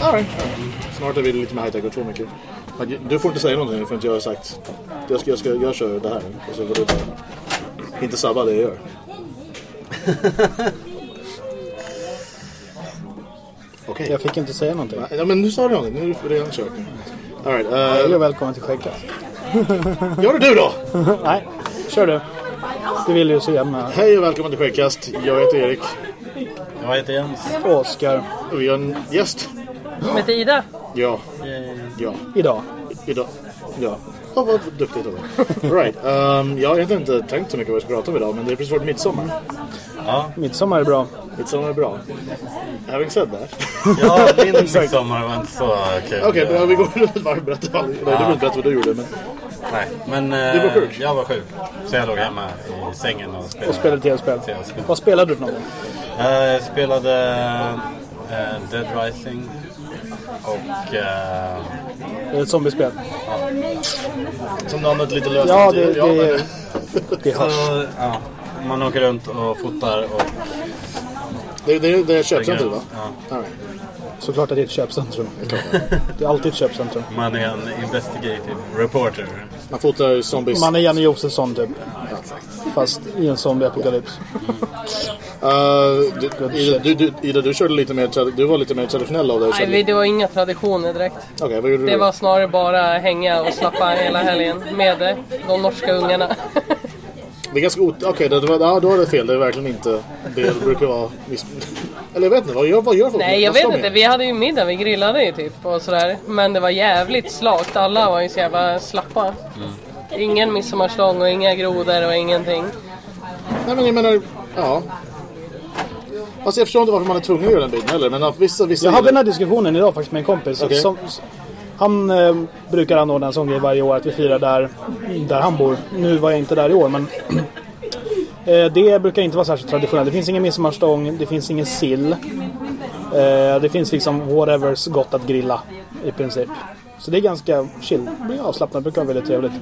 Ja, jag på. Snart är vi lite mer high-tech och så mycket. Men Du får inte säga någonting förrän jag har sagt jag, ska, jag, ska, jag kör det här. Och så får du bara inte sabba det jag gör. Okej. Jag fick inte säga någonting. Ja, men nu sa du någonting. Nu är det redan kört. All right, Hej uh, och välkommen till Skäggkast. gör det du då! Nej, kör du. Du vill ju så gärna. Hej och välkommen till Skäggkast. Jag heter Erik. Jag heter Jens. Oskar, Och vi har en gäst. Med Ida? Ja. Ja. idag. Idag. Ja. Ja, vad duktigt av dig. Right. Um, jag har egentligen inte tänkt så mycket vad jag ska prata om idag, men det är precis varit midsommar. Ja, Midsommar är bra. Midsommar är bra. Having said that. ja min midsommar var inte så kul. Okej, okay, vi går runt ett varv. Berätta vad, nej, du behöver inte berätta vad du gjorde, men... Nej, men Du var eh, sjuk? jag var sjuk. Så jag låg hemma i sängen och spelade. Och spelade tv-spel. Vad spelade du för något? Jag spelade eh, Dead Rising. Och... eh, Är det ett zombiespel? Som namnet lite löst Ja, det, det, men- det hörs. så, ja, man åker runt och fotar och... det, det, det är köpcentret, va? Ja. Right. Såklart att det är ett köpcentrum. Det är alltid ett köpcentrum. Man är en investigative reporter. Man fotar zombies. Man är Janne Josefsson typ. Fast i en zombieapokalyps. Uh, du, Ida, du, du, Ida, du körde lite mer, du var lite mer traditionell av dig. Nej, vi- det var inga traditioner direkt. Okej, vad gjorde Det du? var snarare bara hänga och slappa hela helgen med de norska ungarna. Det är ganska ot... Okej, det var, ja, då var det fel. Det är verkligen inte det det brukar vara. Eller jag vet inte, vad gör, vad gör folk? Nej, jag vet inte. med? Vi hade ju middag, vi grillade ju typ och sådär. Men det var jävligt slakt. Alla var ju så jävla slappa. Ingen midsommarstång och inga grodor och ingenting. Nej, men jag menar, ja. Alltså jag förstår inte varför man är tvungen att göra den biten heller. Men vissa, vissa Jag hade den här diskussionen idag faktiskt med en kompis. Okej. Som, han eh, brukar anordna en sån grej varje år att vi firar där, där han bor. Nu var jag inte där i år men eh, det brukar inte vara särskilt traditionellt. Det finns ingen midsommarstång, det finns ingen sill. Eh, det finns liksom whatevers gott att grilla i princip. Så det är ganska chill. Det avslappnat, det brukar vara väldigt trevligt.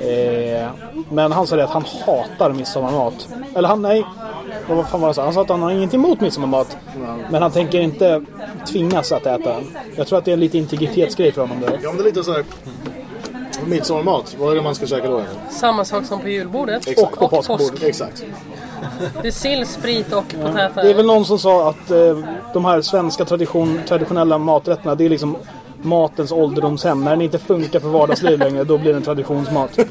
Eh, men han sa det att han hatar midsommarmat. Eller han, nej. Vad fan var det han sa? Han sa att han har ingenting emot midsommarmat. Men han tänker inte tvingas att äta den. Jag tror att det är en lite integritetsgrej för honom. Där. Ja, men det är lite så här... Midsommarmat, vad är det man ska käka då? Samma sak som på julbordet. Exakt. Och på Och påskbordet. påsk. Exakt. Det är sill, sprit och potäter. Det är väl någon som sa att eh, de här svenska tradition, traditionella maträtterna, det är liksom matens ålderdomshem. När den inte funkar för vardagsliv längre, då blir den traditionsmat.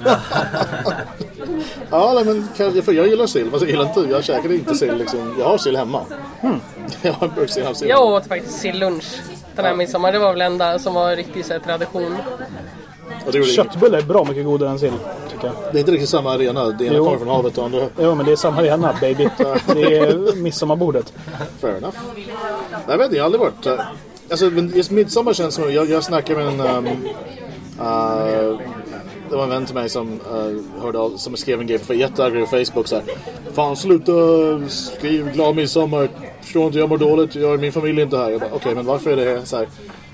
Ja, nej, men för jag gillar sill. Fast jag gillar inte, jag käkar inte sill liksom. Jag har sill hemma. Jag har en burk sill. jag har sill. Jag åt faktiskt sillunch den här midsommar. Det var väl enda som var riktig så här, tradition. Köttbullar är bra mycket godare än sill, tycker jag. det är inte riktigt samma arena. Det ena kommer från havet och andra... Jo, men det är samma arena, baby. Det är midsommarbordet. Fair enough. Nej, jag vet inte, jag har aldrig varit... eh, Alltså, just midsommar känns som... Jag, jag snackade med en... Um, uh, det var en vän till mig som uh, hörde av, som skrev en grej på jättearg på Facebook så här. Fan sluta skriv glad midsommar. Förstår inte, jag mår dåligt. Jag, min familj är inte här. Jag bara, Okej, men varför är det så här?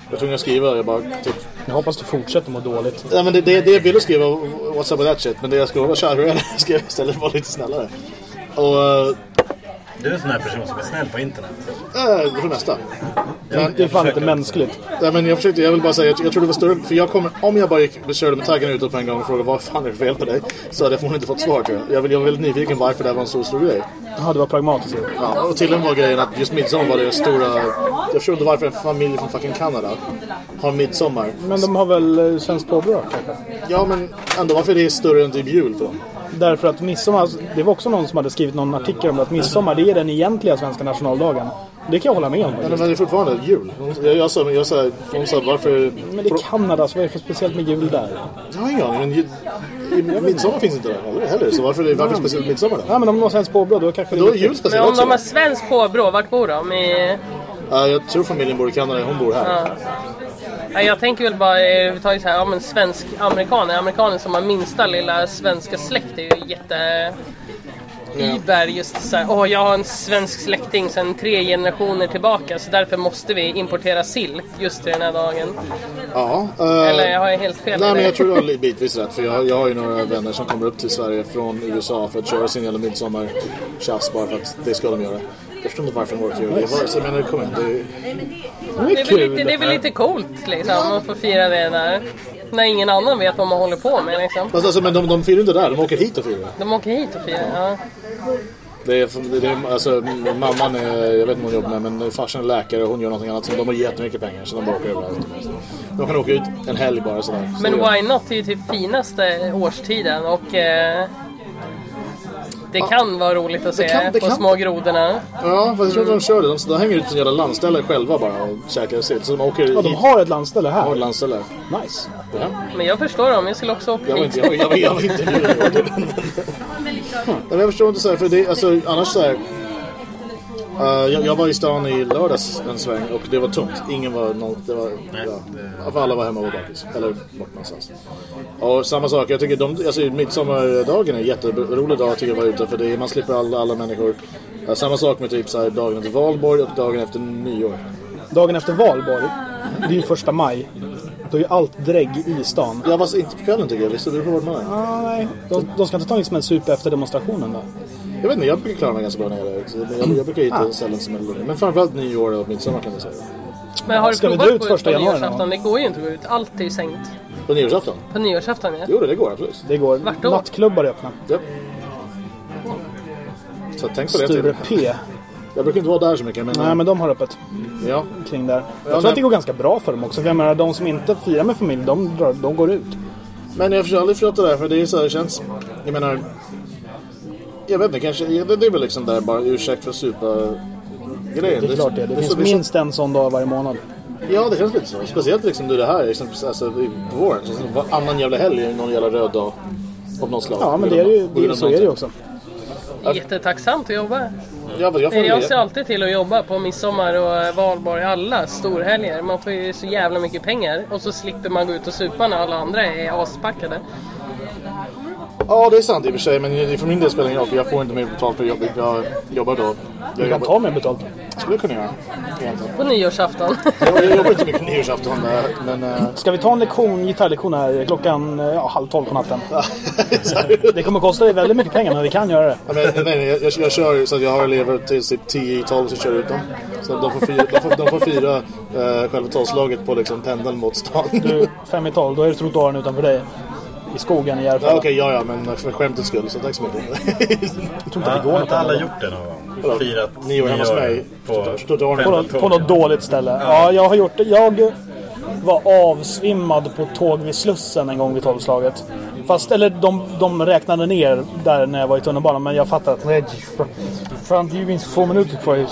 Jag tror jag skriva. Jag bara, typ. Jag hoppas du fortsätter må dåligt. Ja, men det, det, det jag ville skriva, what's up with that shit. Men det jag skrev var tja, hur är det? Jag skrev istället var lite snällare. Och... Uh, Du är en sån här person som är snäll på internet. äh, för det mesta. Men, Det är fan inte mänskligt. Nej, men jag försökte, jag vill bara säga, jag, jag tror det var större, för jag kommer, om jag bara gick, körde med taggen utåt på en gång och frågade vad fan är det fel på dig? Så hade jag förmodligen inte fått svar tror jag. Jag, vill, jag var väldigt nyfiken varför det här var en så stor grej. Jaha, det var pragmatiskt. Ja, och till och med var grejen att just midsommar var det stora, jag förstår inte varför en familj från fucking Kanada har midsommar. Men de har väl eh, svenskt påbrå kanske? Ja, men ändå varför det är större än typ jul för dem. Därför att midsommar, det var också någon som hade skrivit någon artikel om att midsommar det är den egentliga svenska nationaldagen. Det kan jag hålla med om Men, faktiskt. men det är fortfarande jul. Jag, jag sa, jag sa, hon sa varför... Men det är Kanada, så vad är det för speciellt med jul där? Jag har ingen aning, men ju- i- midsommar finns inte där heller-. Så varför, är det- varför är det speciellt midsommar då? Ja men om de har svenskt påbrå då kanske Då är det jul Men speciellt om också. de har svensk påbrå, vart bor de? I... Ja, jag tror familjen bor i Kanada, hon bor här. Ja, jag tänker väl bara, eh, tar ju så här, ja men svensk amerikaner, amerikaner som har minsta lilla svenska släkt är ju jätte... iber just så här, åh jag har en svensk släkting sedan tre generationer tillbaka så därför måste vi importera sill just till den här dagen. Ja. eh, Eller har jag helt fel Nej men jag tror du har bitvis rätt för jag, jag har ju några vänner som kommer upp till Sverige från USA för att köra sin jävla midsommar-tjafs bara för att det ska de göra. Jag förstår inte varför de orkar göra det. Jag menar kom igen, det är... Det Det är kul. lite, det är väl lite coolt liksom att få fira det där. När ingen annan vet vad man håller på med liksom. Fast alltså, men de, de firar inte där, de åker hit och firar. De åker hit och firar. Ja. Det är, det är, alltså, mamman är, jag vet inte vad hon jobbar med, men farsan är läkare och hon gör någonting annat. Så de har jättemycket pengar så de bara åker överallt. De kan åka ut en helg bara sådär. Så Men det- why not? Det är ju typ finaste årstiden och eh, det kan vara roligt att se kan- det på kan- små grodorna. Ja, fast jag tror inte de kör det. De, de hänger ut en jävla landställe själva bara och käkar sill. Så de åker Ja, de har ett landställe har ett här. landställe. Nice. Ja. Men jag förstår dem, jag skulle också åka Jag hit. inte, jag, jag, jag nu. Men jag förstår inte så här, för det, alltså annars så här. Eh, jag, jag var i stan i lördags en sväng och det var tomt. Ingen var något, det var, ja, för alla var hemma och var bakis. Eller bort någonstans. Och samma sak, jag tycker de, alltså midsommardagen är en jätterolig dag tycker jag att vara ute för det är, man slipper alla, alla människor. Eh, samma sak med typ så här, dagen efter valborg och dagen efter nyår. Dagen efter valborg, det är ju första maj. Då är ju allt drägg i stan. Jag var inte på kvällen tycker jag, visste du på man är? Ah, nej. De, de ska inte ta in som en sup efter demonstrationen då? Jag vet inte, jag brukar klara mig ganska bra när jag är så jag, jag brukar hitta ställen som är lugna. Men framförallt nyår och midsommar kan jag säga. Men har du Ska provat ut på första på januari nyårsafton? Det går ju inte att gå ut. Allt är ju stängt. På nyårsafton? På nyårsafton ja. Jo, det går absolut. Det går. Vart då? Nattklubbar är öppna. Ja. Så tänk på det Sture. P. Jag brukar inte vara där så mycket men... Nej, men de har öppet Ja. kring där. Jag Ja, tror men- att det går ganska bra för dem också. För jag menar, de som inte firar med familj, de, drar, de går ut. Men jag försöker aldrig förstått det där för det är så här, det känns... Jag menar... Jag vet inte, kanske... Det det är väl liksom där bara ursäkt för supa grejen. Det är klart det. Det finns så- minst en sån dag varje månad. Ja, det känns lite så. Speciellt liksom du det här liksom, alltså, i- på våren. Så varannan jävla helg är någon jävla röd dag. Av något slag. Ja, men det är ju, det, av så är det ju också. Jättetacksamt att jobba. Ja, jag får Jag ser alltid till att jobba på midsommar och valborg, alla storhelger. Man får ju så jävla mycket pengar och så slipper man gå ut och supa när alla andra är aspackade. Ja, det är sant i och för sig. Men för min del spelar det ingen roll för jag får inte mer betalt för jobbet. Jag jobbar då. Jag Du kan jobbar, ta mer betalt. skulle kunna göra. Egentligen. På nyårsafton. Jag, jag jobbar inte så mycket nyårsafton. Men... eh, Ska vi ta en lektion, gitarrlektion här klockan eh, ja, halv tolv på natten? Det kommer kosta dig väldigt mycket pengar men vi kan göra det. Ja, men, nej, nej, jag, jag, jag kör så att jag har elever till typ 10 i 12 så kör jag ut dem. Så de får fira, de får, de får fira eh, själva tolvslaget på liksom pendeln mot stan. Du, fem i tolv, då är det trottoaren utanför dig. I skogen i Ja, Järfälla. Okej, ja, ja, men för skämtets skull så tack så mycket. Jag tror inte det går Har inte alla gjort det någon gång? Vadå? Firat Nyår hemma hos mig. på. På, något, på något dåligt ställe. Ja, jag har gjort det. Jag var avsvimmad på tåg vid Slussen en gång vid tolvslaget. Fast, eller de, de räknade ner där när jag var i tunnelbanan, men jag fattar att nej, fan det är ju minst två minuter kvar.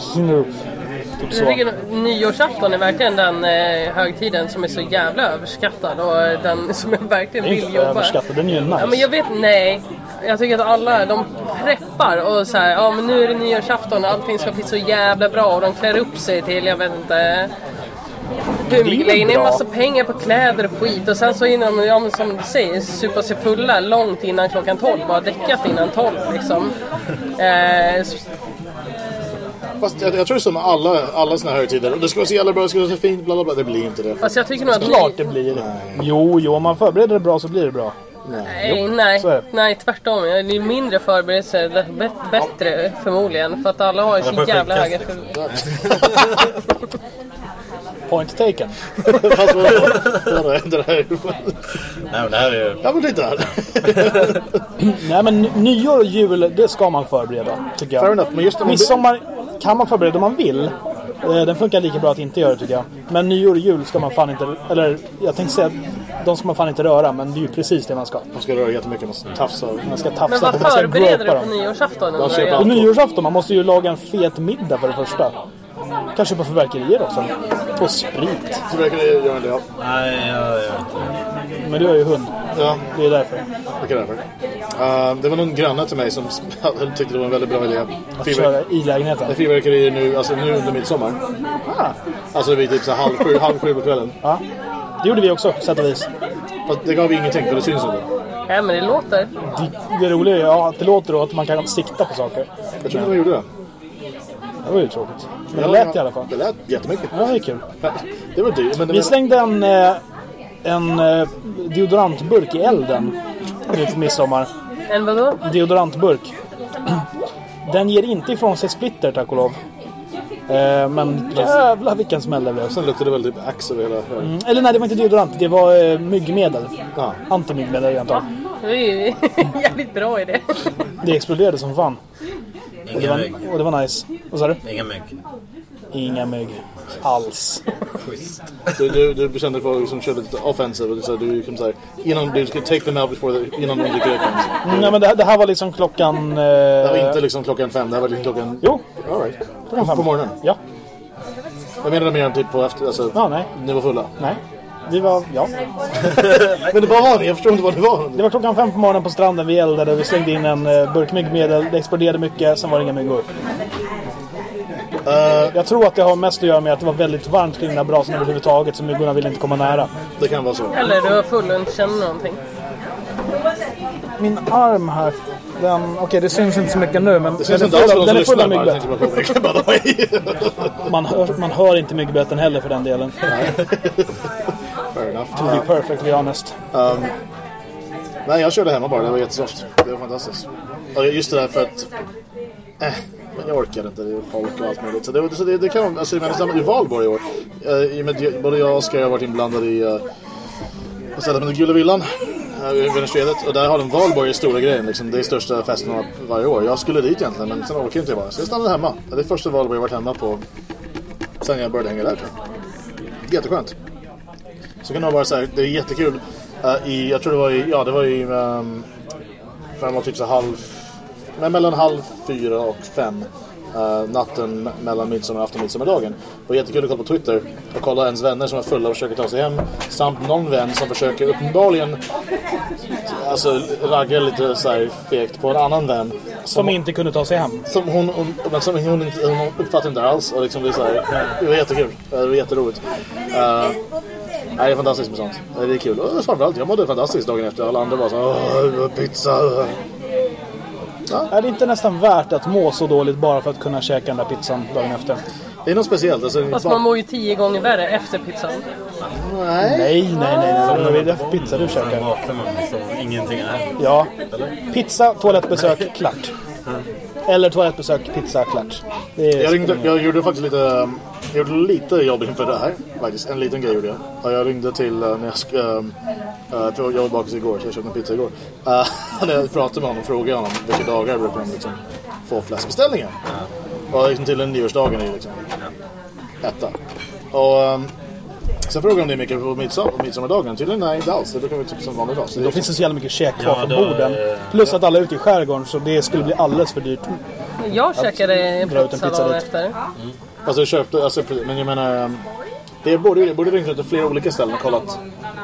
Typ Jag så. tycker nyårsafton är verkligen den eh, högtiden som är så jävla överskattad och eh, den som jag verkligen Det är vill inte jobba. överskattat, den är ju nice. Ja, men jag vet, nej. Jag tycker att alla, de preppar och så här, ja men nu är det nyårsafton och allting ska bli så jävla bra och de klär upp sig till, jag vet inte. Hur mycket lägger ner bra. massa pengar på kläder och skit och sen så hinner de, ja, men som du säger, supa sig fulla långt innan klockan 12 och har däckat innan 12 liksom. Eh, Fast jag, jag tror det är som med alla, alla såna här högtider. Och det ska vara så jävla bra, det ska vara så fint, bla bla bla. Det blir inte det. fast jag tycker nog att Klart det blir. Jo, jo, om man förbereder det bra så blir det bra. Nej, nej, så det. nej tvärtom. Det är mindre förberedelser, bet- bättre förmodligen. För att alla har ju så jävla höga. Point taken. Fast vad är det här? Nej men det här är ju... Ja men titta här. Nej men ny- nyår och jul, det ska man förbereda. Tycker jag. Fair enough, men just man- Midsommar kan man förbereda om man vill. Eh, Den funkar lika bra att inte göra tycker jag. Men nyår och jul ska man fan inte... Eller jag tänkte säga att de ska man fan inte röra. Men det är ju precis det man ska. Man ska röra jättemycket, man ska tafsa. Man ska Men tafsa vad på, man ska förbereder du på dem. nyårsafton? Jag? På nyårsafton, man måste ju laga en fet middag för det första. Kanske på förverkerier också. Och sprit. Så verkar det göra det, ja. Nej, jag, jag, Men du har ju hund. Ja, Det är därför. mycket därför. Uh, det var någon granne till mig som tyckte det var en väldigt bra idé. Att Fyrverk- köra i lägenheten. Fyrverkerier nu, alltså nu under midsommar. Ah, Alltså vid typ så halv sju, halv sju på kvällen. ja. Det gjorde vi också, sätt och vis. Fast det gav ingenting för det syns inte. Ja, men det låter. Det, det roliga är ja, att det låter då att man kan sikta på saker. Jag tror inte de gjorde det. Det var ju tråkigt. Men det lät i alla fall. Det lät jättemycket. Ja, det är kul. Det var dyrt. Men det Vi var, slängde en, eh, en eh, deodorantburk i elden vid midsommar. En vadå? Deodorantburk. Den ger inte ifrån sig splitter tack och lov. Eh, men jävlar vilken smäll det blev. sen luktade det väl typ ax över hela högen. Mm, Eller nej, det var inte deodorant. Det var eh, myggmedel. Ja. Antimyggmedel egentligen. Det är ju jävligt bra idé. Det exploderade som fan. Och det Inga var, mygg. och det var nice. Vad sa du? Inga mygg. Inga mygg. Alls. Du, du, du kände för att liksom, köra lite offensive. och Du, så du, liksom, så här, innan du skulle take them out before the, innan de dyker upp nej, men det, här- det här var liksom klockan... Eh, Det var inte liksom klockan fem, det här var liksom klockan... Jo, All right. klockan fem. På morgonen? Ja. Jag menar mer än typ på efter, alltså, Ja, nej. ni var fulla. Nej. Vi var... Ja. Men det var ni? Jag förstår inte vad det var. Det var klockan fem på morgonen på stranden. Vi eldade. Vi slängde in en eh, burk myggmedel. Det exploderade mycket. Sen var det inga myggor. Jag tror att det har mest att göra med att det var väldigt varmt kring den här brasan överhuvudtaget. Så myggorna ville inte komma nära. Det kan vara så. Eller du var full och inte kände någonting. Min arm här. Den... Okej, det syns inte så mycket nu. Men Det syns den inte är alls full som den är full av myggbett. Man hör, man hör inte myggbeten heller för den delen. Fair enough. To be perfectly honest. Nej, jag körde hemma bara. Det var jättesoft. Det var fantastiskt. Och just det där för att... Eh, men jag orkar inte. Det är folk och allt möjligt. Så det, så det, det kan alltså, men det är valborg i år. Eh, i och med, att både jag och Oskar har varit inblandade i... Eh, uh, vad säger man, den gula villan. I Vänersvedet. Och där har de valborg i stora grejen. Liksom, det är största festen varje år. Jag skulle dit egentligen, men sen orkar inte jag bara. Så jag stannade hemma. Det är första valborg jag varit hemma på sen jag började hänga där. tror jag. Jätteskönt. Så kan man bara säga, det är jättekul. Uh, i, jag tror det var i, ja det var i, ehm, um, framåt typ så halv, men mellan halv fyra och fem. eh, natten mellan midsommarafton och midsommardagen. Det var jättekul att kolla på Twitter och kolla ens vänner som är fulla och försöker ta sig hem. Samt någon vän som försöker uppenbarligen alltså ragga lite så här fegt på en annan vän. Som inte kunde ta sig hem. Som hon, hon, men som hon, inte, hon uppfattar inte alls. Och liksom det, så här, det var jättekul. Det var jätteroligt. Uh, nej, det är fantastiskt med sånt. Det är kul. Och framförallt, jag mådde fantastiskt dagen efter. Alla andra bara så Åh, pizza. Är det inte nästan värt att må så dåligt bara för att kunna käka den där pizzan dagen efter? Det är något speciellt. Alltså, Fast man mår ju tio gånger värre efter pizzan. nej. Nej, nej, nej. nej. Vad är det för pizza du Sen käkar? vaknar man som ingenting är. Ja. Pizza, toalettbesök, klart. Eller toalettbesök, pizza, klart. Det är... Jag, ringde, jag gjorde faktiskt lite, um, jag gjorde lite jobb inför det här. Faktiskt. En liten grej gjorde jag. Och jag ringde till uh, när jag, sk- um, uh, för jag var bakis igår så jag köpte en pizza igår. Uh, när jag pratade med honom och frågade honom vilka dagar brukar de liksom få flest beställningar. Och liksom till en nyårsdagen är ju liksom etta. Och um, sen frågade de det mycket på midsommar, midsommardagen. Tydligen nej inte alls. Det brukar vara typ som vanlig dag. Så det finns det så jävla mycket käk kvar Ja, på då, borden. eh, Plus att alla är ute i skärgården så det skulle bli alldeles för dyrt. Jag käkade en pizza pizza dagen efter. Alltså köpte, alltså, men jag menar... um, Det borde, jag borde ringt runt till flera olika ställen och kollat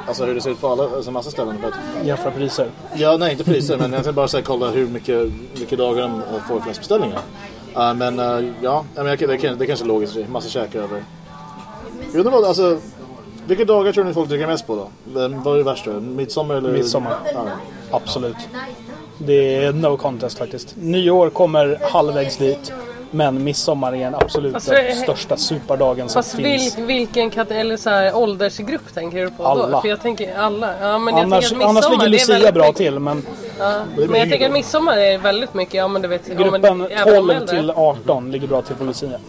alltså, hur det ser ut på alla, alltså massa ställen. För att, Jämföra priser. ja, nej inte priser, men jag tänkte bara säga, kolla hur mycket, mycket dagar de får flest beställningar. Uh, men uh, ja, jag det, kan, det kanske är logiskt, massa käk över. Jag undrar vad, alltså... Vilka dagar tror ni folk dricker mest på då? Vad är det värsta? Midsommar eller? Midsommar. Ja. Absolut. Det är no contest faktiskt. Nyår kommer halvvägs dit. Men midsommar är den absolut Fast det- största superdagen som Fast finns. vil, vilken kat- eller så här, åldersgrupp tänker du på Alla. då? För jag tänker alla. Ja, men jag Annars, tänker att annars ligger Lucia väldigt bra mycket- till men Ja, men jag tänker att midsommar är väldigt mycket, ja men du vet. ja, men gruppen även de 12 äldre. till 18 ligger bra till på Lucia.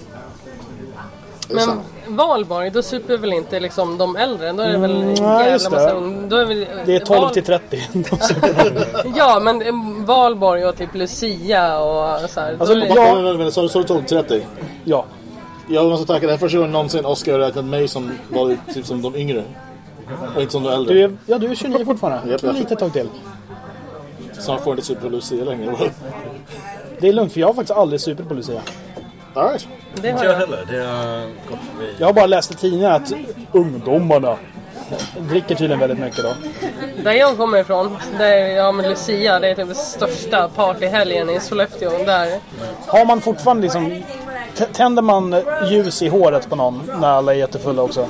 Men. Valborg, då super väl inte liksom de äldre? Då är det väl en Mm, jävla nej, just det. massa ung- då är väl, Det är 12 val- till 30. Ja, men eh, valborg och typ Lucia och så här. Alltså, då Ja. Sa du sa du 12-30? ja. Jag måste tacka, det här är första gången någonsin Oscar har räknat mig som var typ som de yngre. Och inte som de äldre. Du är, ja, du är 29 fortfarande. Japp. Lite tag till. Snart får jag inte super på Lucia längre. Det är lugnt för jag har faktiskt aldrig supit på Lucia. Alright. det har Inte jag jag. heller. Det har gått förbi. Jag har bara läst i tidningen att ungdomarna dricker tydligen väldigt mycket då. Där jag kommer ifrån, det är, ja men Lucia, det är typ den största partyhelgen i Sollefteå. Där, Har man fortfarande liksom... Tänder man ljus i håret på någon när alla är jättefulla också?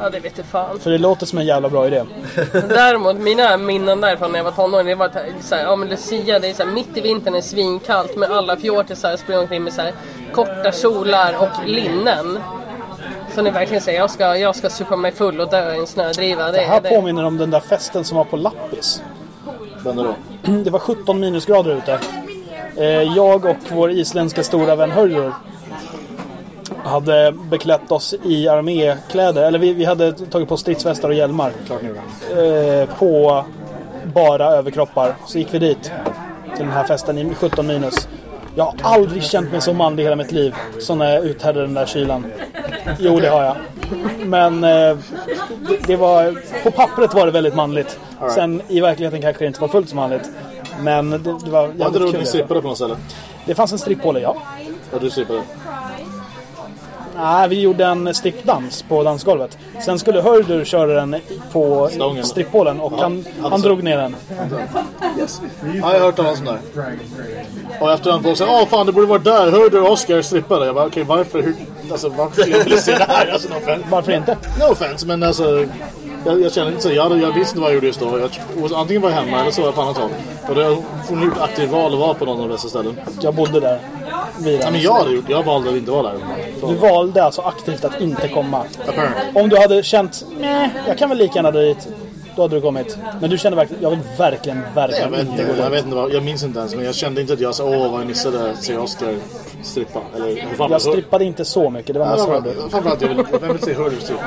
Ja, det vet jag fan. För det låter som en jävla bra idé. Däremot, mina minnen därifrån när jag var tonåring, det var att, så här, ja men Lucia, det är så här, mitt i vintern är svinkallt med alla fjortisar springer omkring med så här, korta kjolar och linnen. Så ni verkligen säger, jag ska, jag ska supa mig full och dö i en snödriva. Det, Det här det. påminner om den där festen som var på Lappis. Den då? Det var 17 minusgrader ute. Eh, Jag och vår isländska stora vän Hörjur hade beklätt oss i armékläder. Eller vi, vi hade tagit på stridsvästar och hjälmar. Klart nu. Eh, på bara överkroppar. Så gick vi dit. Till den här festen i 17 minus. Jag har aldrig känt mig så manlig i hela mitt liv. Som när jag uthärdade den där kylan. Jo, det har jag. Men eh, det, var... På pappret var det väldigt manligt. Sen i verkligheten kanske det inte var fullt så manligt. Men det, det var jävligt kul. ni strippade på något ställe? Det fanns en stripphåla, ja. Ja, du strippade. Nej, vi gjorde en strippdans på dansgolvet. Sen skulle Hördur köra den på Stången. stripphålen och han, han alltså. drog ner den. Ja, jag har hört talas om det. Och efterhand folk säger åh fan det borde vara där, hörde du Oscar strippade? Jag bara okej varför? Hur, alltså varför skulle jag vilja se det här? Alltså no. Varför inte? No offense men alltså jag, jag känner inte så. Jag, jag visste inte vad jag gjorde just då. Jag, antingen var jag hemma eller så var jag på annat håll. Och då får ni gjort aktivt val att vara på någon av dessa ställen. Jag bodde där. Vid Ja, den. men jag hade gjort, jag valde att inte vara där. Du valde alltså aktivt att inte komma. Apparently. Om du hade känt nej, jag kan väl lika gärna dit. Då hade du kommit. Men du kände verkligen, jag vill verkligen, Jag verkligen vet, inte gå jag vet inte vad, jag minns inte ens men jag kände inte att jag sa åh vad jag missade se Oscar strippa. Eller hur Jag strippade inte så mycket, det var mest. Framförallt jag vill, vem vill se Hurley strippa?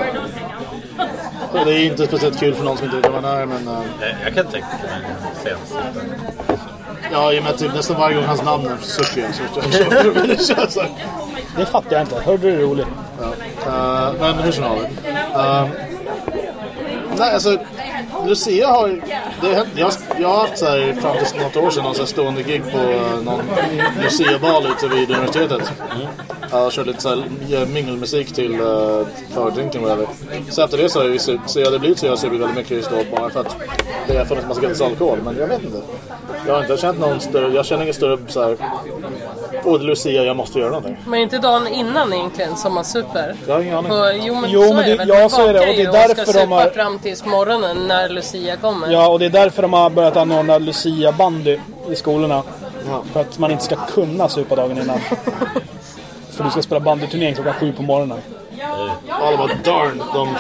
Och Det är inte speciellt kul för någon som inte vet vad man är men... Uh, Jag, jag kan tänka mig senast. ja, i och med typ nästan varje gång hans namn är Suki så så- vill det så. Det fattar jag inte. Hördur är rolig. Uh, men hur som helst. Uh, nej, alltså Lucia har det jag, jag har haft så här, fram till något år sedan någon så här stående gig på uh, någon Lucia-bal ute vid universitetet. Jag har kört lite så här, mingelmusik till uh, fördrinken och whatever. Så efter det så har jag, ju så jag hade blivit så jag har supit väldigt mycket just då bara för att det har funnits massa gratis alkohol. Men jag vet inte. Jag har inte känt någon större, jag känner ingen större så här. Det är Lucia, jag måste göra någonting. Men inte dagen innan egentligen som man super? Jag har ingen aning. Och, jo men Jo, så men är det det- väl. ja, så är det. Och det är därför ska de har- fram tills morgonen när Lucia kommer. Ja, och det är därför de har börjat anordna Lucia-bandy i skolorna. Ja. För att man inte ska kunna supa dagen innan. För du ska spela bandyturnering klockan sju på morgonen. Alla bara darn, de...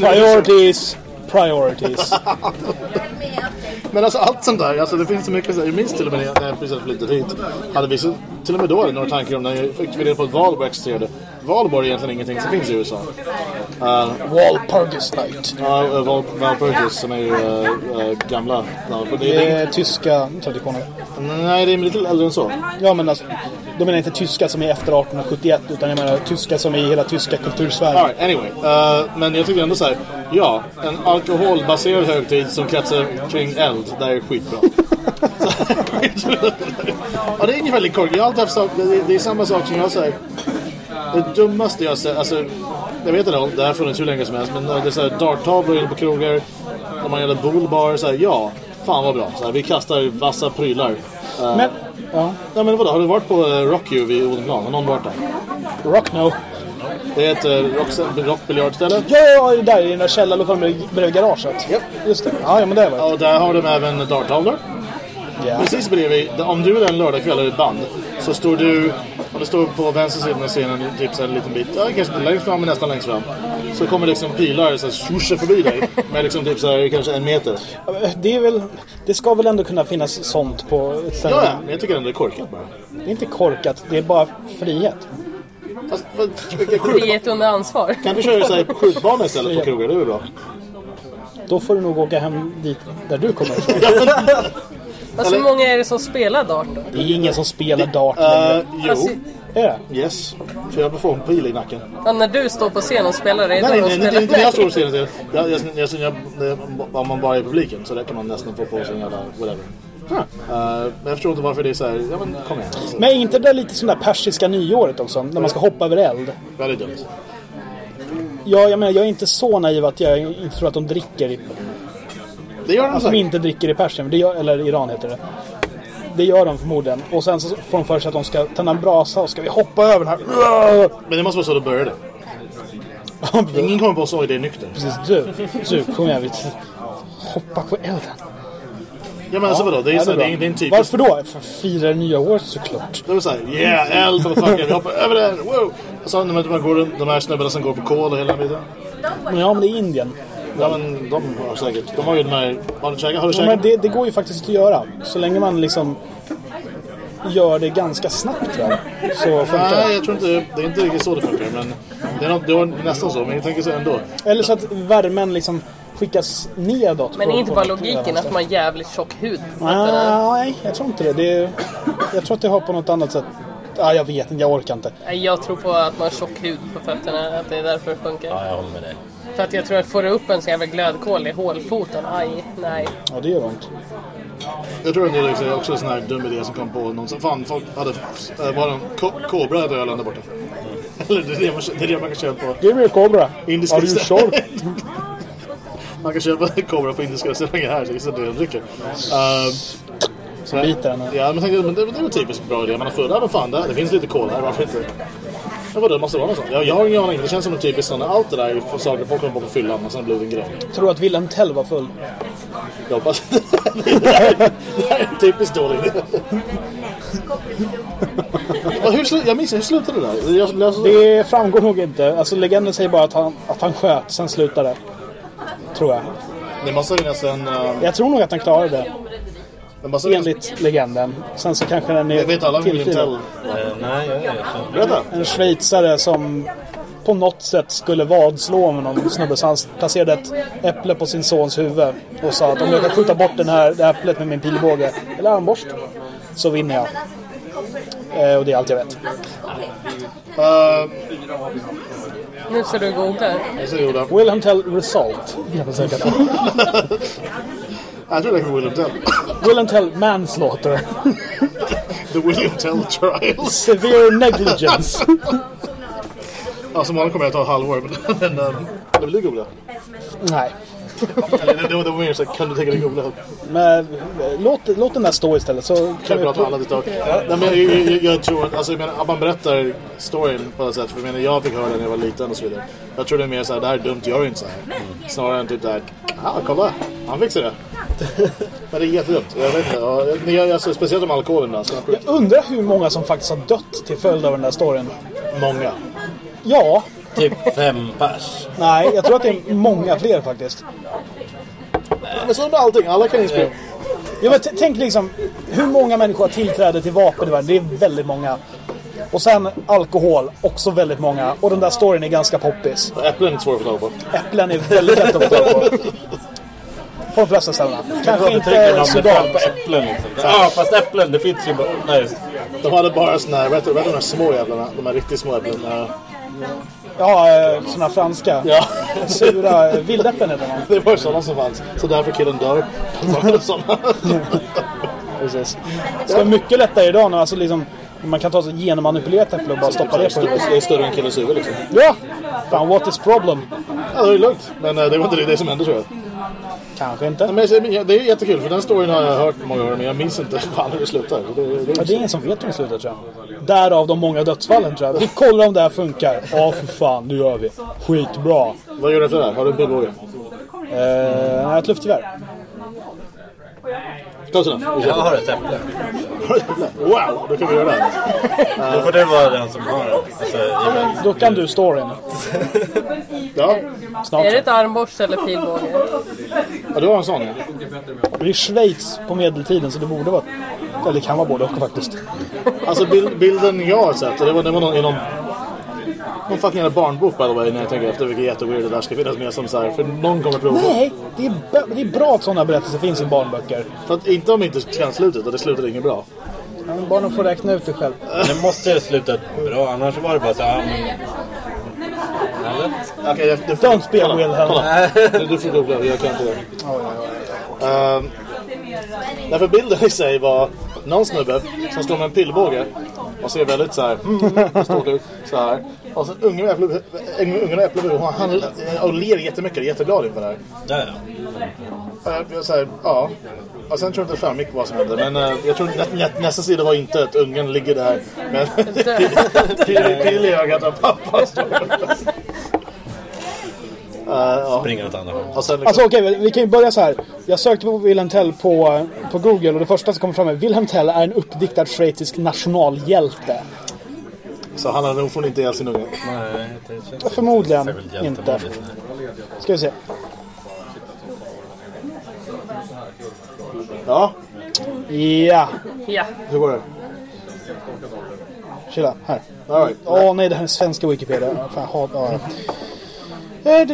Priorities, priorities. Men alltså allt sånt där, alltså det finns så mycket, jag minns till och med när jag precis flyttat hit. Hade vi så, till och med då några tankar om när jag fick reda på att Valborg existerade. Valborg är egentligen ingenting som finns i USA. Uh, Walpurgis night. Ja, uh, Val, Valpurgis som är ju uh, uh, gamla. Ja, det Det är, tyska traditioner. nej, det är lite äldre än så. Ja, men alltså, de menar inte tyska som är efter 1871 utan jag menar tyska som är i hela tyska kultursfären. Alright, anyway. Uh, men jag tycker ändå så här. Ja, en alkoholbaserad högtid som kretsar kring eld. Det här är skitbra. ja, det är ungefär lika korkat. Jag har alltid haft det, är- det är samma sak som jag säger. Det dummaste jag sett, alltså jag vet inte, det här har funnits hur länge som helst men det är såhär darttavlor inne på krogar när man gör bullbar, såhär ja, fan vad bra. Så här, vi kastar vassa prylar. Uh, Men, ja. ja, men vadå, har du varit på uh, Rock You vid Odenplan? Har någon varit där? Rock no. Det är ett uh, rock, rockbiljardställe. Ja, ja, ja, där i den där källarlokalen bredvid- garaget. Japp. Just det. Ja, ja men det var det. Och där har de även darttavlor. Ja. Precis bredvid, om du är en lördagkväll och ett band så står du, om du står på vänster sida av scenen typ så här en liten bit, ja, kanske inte längst fram men nästan längst fram. Så kommer liksom pilar så här swoosha förbi dig med liksom typ så här, kanske en meter. Det är väl... Det ska väl ändå kunna finnas sånt på ett ställe. Ja, ja, men jag tycker ändå det är korkat bara. Det är inte korkat, det är bara frihet. Fast, Frihet under ansvar. kan du köra så här på skjutbana istället på krogar? Det är väl bra? Då får du nog åka hem dit där du kommer ifrån. Alltså hur många är det som spelar dart då? Det är ingen som spelar dart längre. Uh, jo, Alltså, Är det? yes. För jag får en pil i nacken. ja, när du står på scen och spelar, är det Nej, då nej, de nej, inte, när jag står ser det. Jag, jag, jag, jag, jag, om man bara är i publiken så där kan man nästan få på sig en jävla whatever. Uh, men jag förstår inte varför det är så här, ja men kom igen. Alltså. Men är inte det lite som det där persiska nyåret också? När man ska hoppa över eld? Väldigt dumt. Ja, jag menar, jag är inte så naiv att jag inte tror att de dricker i... Det gör de Att de säkert. inte dricker i Persien, det gör, eller Iran heter det. Det gör de förmodligen. Och sen så får de för sig att de ska tända en brasa och ska vi hoppa över den här... Men det måste vara så det började. Ingen kommer på så är det nykter. Precis, du. Du, kom igen. Vi hoppa på elden. Ja men alltså vadå? Det är, Ja, så, det är är, det är en typisk... Varför då? För att fira det nya året såklart. Det var såhär, yeah, eld motherfucker, vi hoppar över den, wow! Och så när man går runt, de här snubbarna som går på kol och hela tiden. Men ja, men det är Indien. Ja men de har säkert, de har ju den här, har du käkat? Har du Ja, men käkat? det, det går ju faktiskt att göra. Så länge man liksom gör det ganska snabbt jag. Så funkar Nej, det. jag tror inte, det är inte riktigt så det funkar men det är, något, det var nästan så, men jag tänker så ändå. Eller så att värmen liksom skickas nedåt. Men på- är inte bara logiken att man har jävligt tjock hud? Nej, jag tror inte det. det är, jag tror att det har på något annat sätt. Ah, jag vet inte, jag orkar inte. Jag tror på att man har tjock hud på fötterna, att det är därför det funkar. Ja, jag håller med dig. För att jag tror att får du upp en sån jävla glödkol i hålfoten, aj, nej. Ja, det gör ont. Jag tror ändå det är också en sån här dum idé som kom på någon som, fan folk hade, äh, var det en ko- kobra i ölen där borta? Eller det är det man, det är det man kan köpa på Give me a cobra. indiska Are you sure? Man kan köpa en kobra på indiska restauranger här, så det är det de dricker. Uh, så här- Biter den. Ja, men tänkte, men det, det är väl typiskt bra idé. Man har full, ja men fan det, det finns lite cola här, varför inte? Men vadå, det måste vara något sånt. Jag, jag har ingen aning, det känns som en typisk sån, allt det där är för saker folk kommer på på fyllan och sen blir det en grej. Tror du att Wilhelm Tell var full? Jag hoppas. det, här, det här är en typiskt dålig idé. Vad, hur, slu- jag minns hur slutade det där? Jag, jag, Det framgår nog inte. Alltså legenden säger bara att han, att han sköt, sen slutade det. Tror jag. det måste finnas en... Um, Jag tror nog att han klarade det. Det måste finnas, Enligt legenden. Sen så kanske den är jag vet alla om William tillfilad. Tell. Eh, nej, jag inte. Berätta. En schweizare som på något sätt skulle vadslå med någon snubbe. Så han placerade ett äpple på sin sons huvud. Och sa att om jag kan skjuta bort den här, det här äpplet med min pilbåge eller armborst. Så vinner jag. Eh, och det är allt jag vet. Uh, Nu ska du googla. Wilhelm Tell Result. Jag tror det är William Tell. Wilhelm Tell Manslaughter. The William Tell Trials. Severe Negligence. Som vanligt kommer jag ta halvår. Men, men um, det vill du googla? Nej. Eller det, var- mer så kan du tänka dig googla? Men låt, låt den där stå istället så Kan kan vi prata om alla ett tag? Nej, men jag, jag, tror alltså, jag menar, att man berättar storyn på något sätt. För jag menar, jag fick höra den när jag var liten och så vidare. Jag tror det är mer så här, det här är dumt, gör inte så här. Snarare än typ där, ja kolla, han fixar det. Men det är jättedumt. Jag vet inte. Ja, alltså, speciellt om alkoholen där. Så jag undrar hur många som faktiskt har dött till följd av den där storyn. många. Ja, Typ fem pers. nej, jag tror att det är många fler faktiskt. Men så med allting, alla kan inspirera. Ja, men tänk liksom, hur många människor har tillträde till vapen i världen? Det är väldigt många. Och sen alkohol, också väldigt många. Och den där storyn är ganska poppis. Äpplen är inte svåra att få tag på. Äpplen är väldigt lätt att få tag på. På de flesta ställena. Kanske inte Sudan. på äpplen liksom. Ja, fast äpplen, det finns ju bara... Nej, De hade bara såna här, vet du, vet du de här små jävlarna? De här riktigt små äpplen. Ja. Eh, såna franska. Ja. Sura eh, vildäpplen heter de. Det var sådana som fanns. Så därför killen dör. Sådana. Precis. Det är mycket lättare idag när alltså liksom, man kan ta så genmanipulerat äpple och bara stoppa det på huvudet. Det är större än killens huvud liksom. Ja! Fan, what is problem? Ja, det är lugnt. Men eh, det var inte det som hände tror jag. Kanske inte. Men säger, det är jättekul för den storyn har jag hört många gånger men jag minns inte fan hur det slutar. Det, det, Ja, det är ingen som vet hur det slutar tror jag. Därav de många dödsfallen tror jag. Vi kollar om det här funkar. Ja, för fan, det gör vi. Skitbra. Vad gör du efter det här? Har du en pilbåge? Eh, jag har ett luftgevär. Ta sådana. jag har ett äpple. Wow, då kan vi göra det. Då får det vara den som har det. Alltså. Då kan du storyn. Ja, Snart. Är det ett armborst eller pilbåge? ja du har en sån ja. Det är Schweiz på medeltiden så det borde vara... Eller det kan vara både och faktiskt. Alltså bild, bilden jag har sett, det var, det var någon, i någon, någon fucking jävla barnbok by the way när jag tänker efter vilket jätteweird det där ska finnas med som så här, för någon kommer prova. Nej, det är, det är bra att sådana berättelser finns i barnböcker. För att inte om inte kan slutet och det slutar inget bra. Ja, men Barnen får räkna ut det själv. Det måste sluta bra, annars var det bara så här... ja? Okej, det, det, Don't be a Wilhelm. Du, du får googla, jag kan inte det. Um, därför bilden i sig var någon snubbe som står med en pilbåge och ser väldigt så här, mm, stort ut, så här. Och så med äpple och han, han och ler jättemycket, är jätteglad inför det här. Ja, ja. Och jag- jag säger, ja. Och sen tror jag inte det framgick vad som hände. Men eh, jag tror nä, nä, nästa sida var inte att ungen ligger där med pill i ögat och pappa står ja. Springer åt andra hållet. Och sen liksom, Alltså okej, vi- vi kan ju börja så här. Jag sökte på Wilhelm Tell på, på Google och det första som kom fram är Wilhelm Tell är en uppdiktad schweizisk nationalhjälte. Så han hade nog inte ihjäl sin unge. Nej, det känns Förmodligen inte. Ska vi se. Ja, Ja, Ja. hur går det? chilla. Här. Right. Åh nej, det här är svenska Wikipedia. Fan, hatar... Ja. Eh.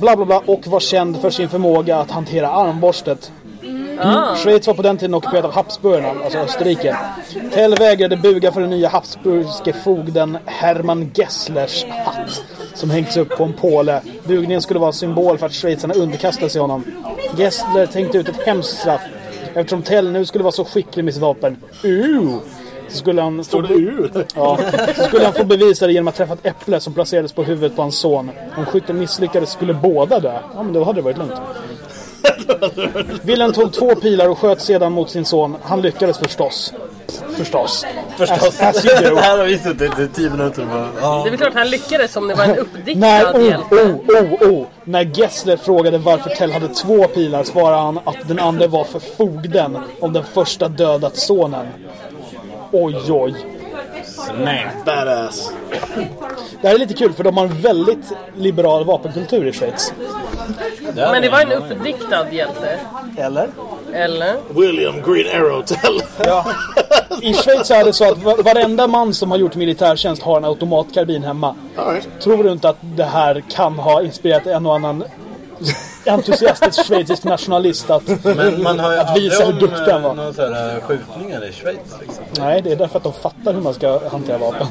Bla bla bla och var känd för sin förmåga att hantera armborstet. Schweiz var på den tiden ockuperat av Habsburgarna, alltså Österrike. Tell vägrade buga för den nya habsburgske fogden Hermann Gesslers hatt som hängts upp på en påle. Bugningen skulle vara en symbol för att schweizarna underkastade sig honom. Gessler tänkte ut ett hemskt straff eftersom Tell nu skulle vara så skicklig med sitt vapen. Uh! Så skulle han... Står det U? Ja, så skulle han få bevisa det genom att träffa ett äpple som placerades på huvudet på hans son. Om skytten misslyckades skulle båda dö. Ja, men då hade det varit lugnt. Wilhelm tog två pilar och sköt sedan mot sin son. Han lyckades förstås. Förstås. Förstås. As, as do. Här har vi suttit i tio minuter bara... Ja. Det är väl klart han lyckades om det var en När, uppdiktad oh, hjälte. oh, oh, oh. När Gessler frågade varför Tell hade två pilar svarade han att den andra var för fogden om den första dödat sonen. Oj, oj. Nej. Badass. Det här är lite kul för de har en väldigt liberal vapenkultur i Schweiz. Men det var en uppdiktad hjälte. Eller? Eller? William Green Arrow Tell. Ja. I Schweiz är det så att va- varenda man som har gjort militärtjänst har en automatkarbin hemma. Right. Tror du inte att det här kan ha inspirerat en och annan entusiastisk schweizisk nationalist att... Men man har ju Att visa hur duktig han var. om några skjutningar i Schweiz liksom. Nej, det är därför att de fattar hur man ska hantera vapen.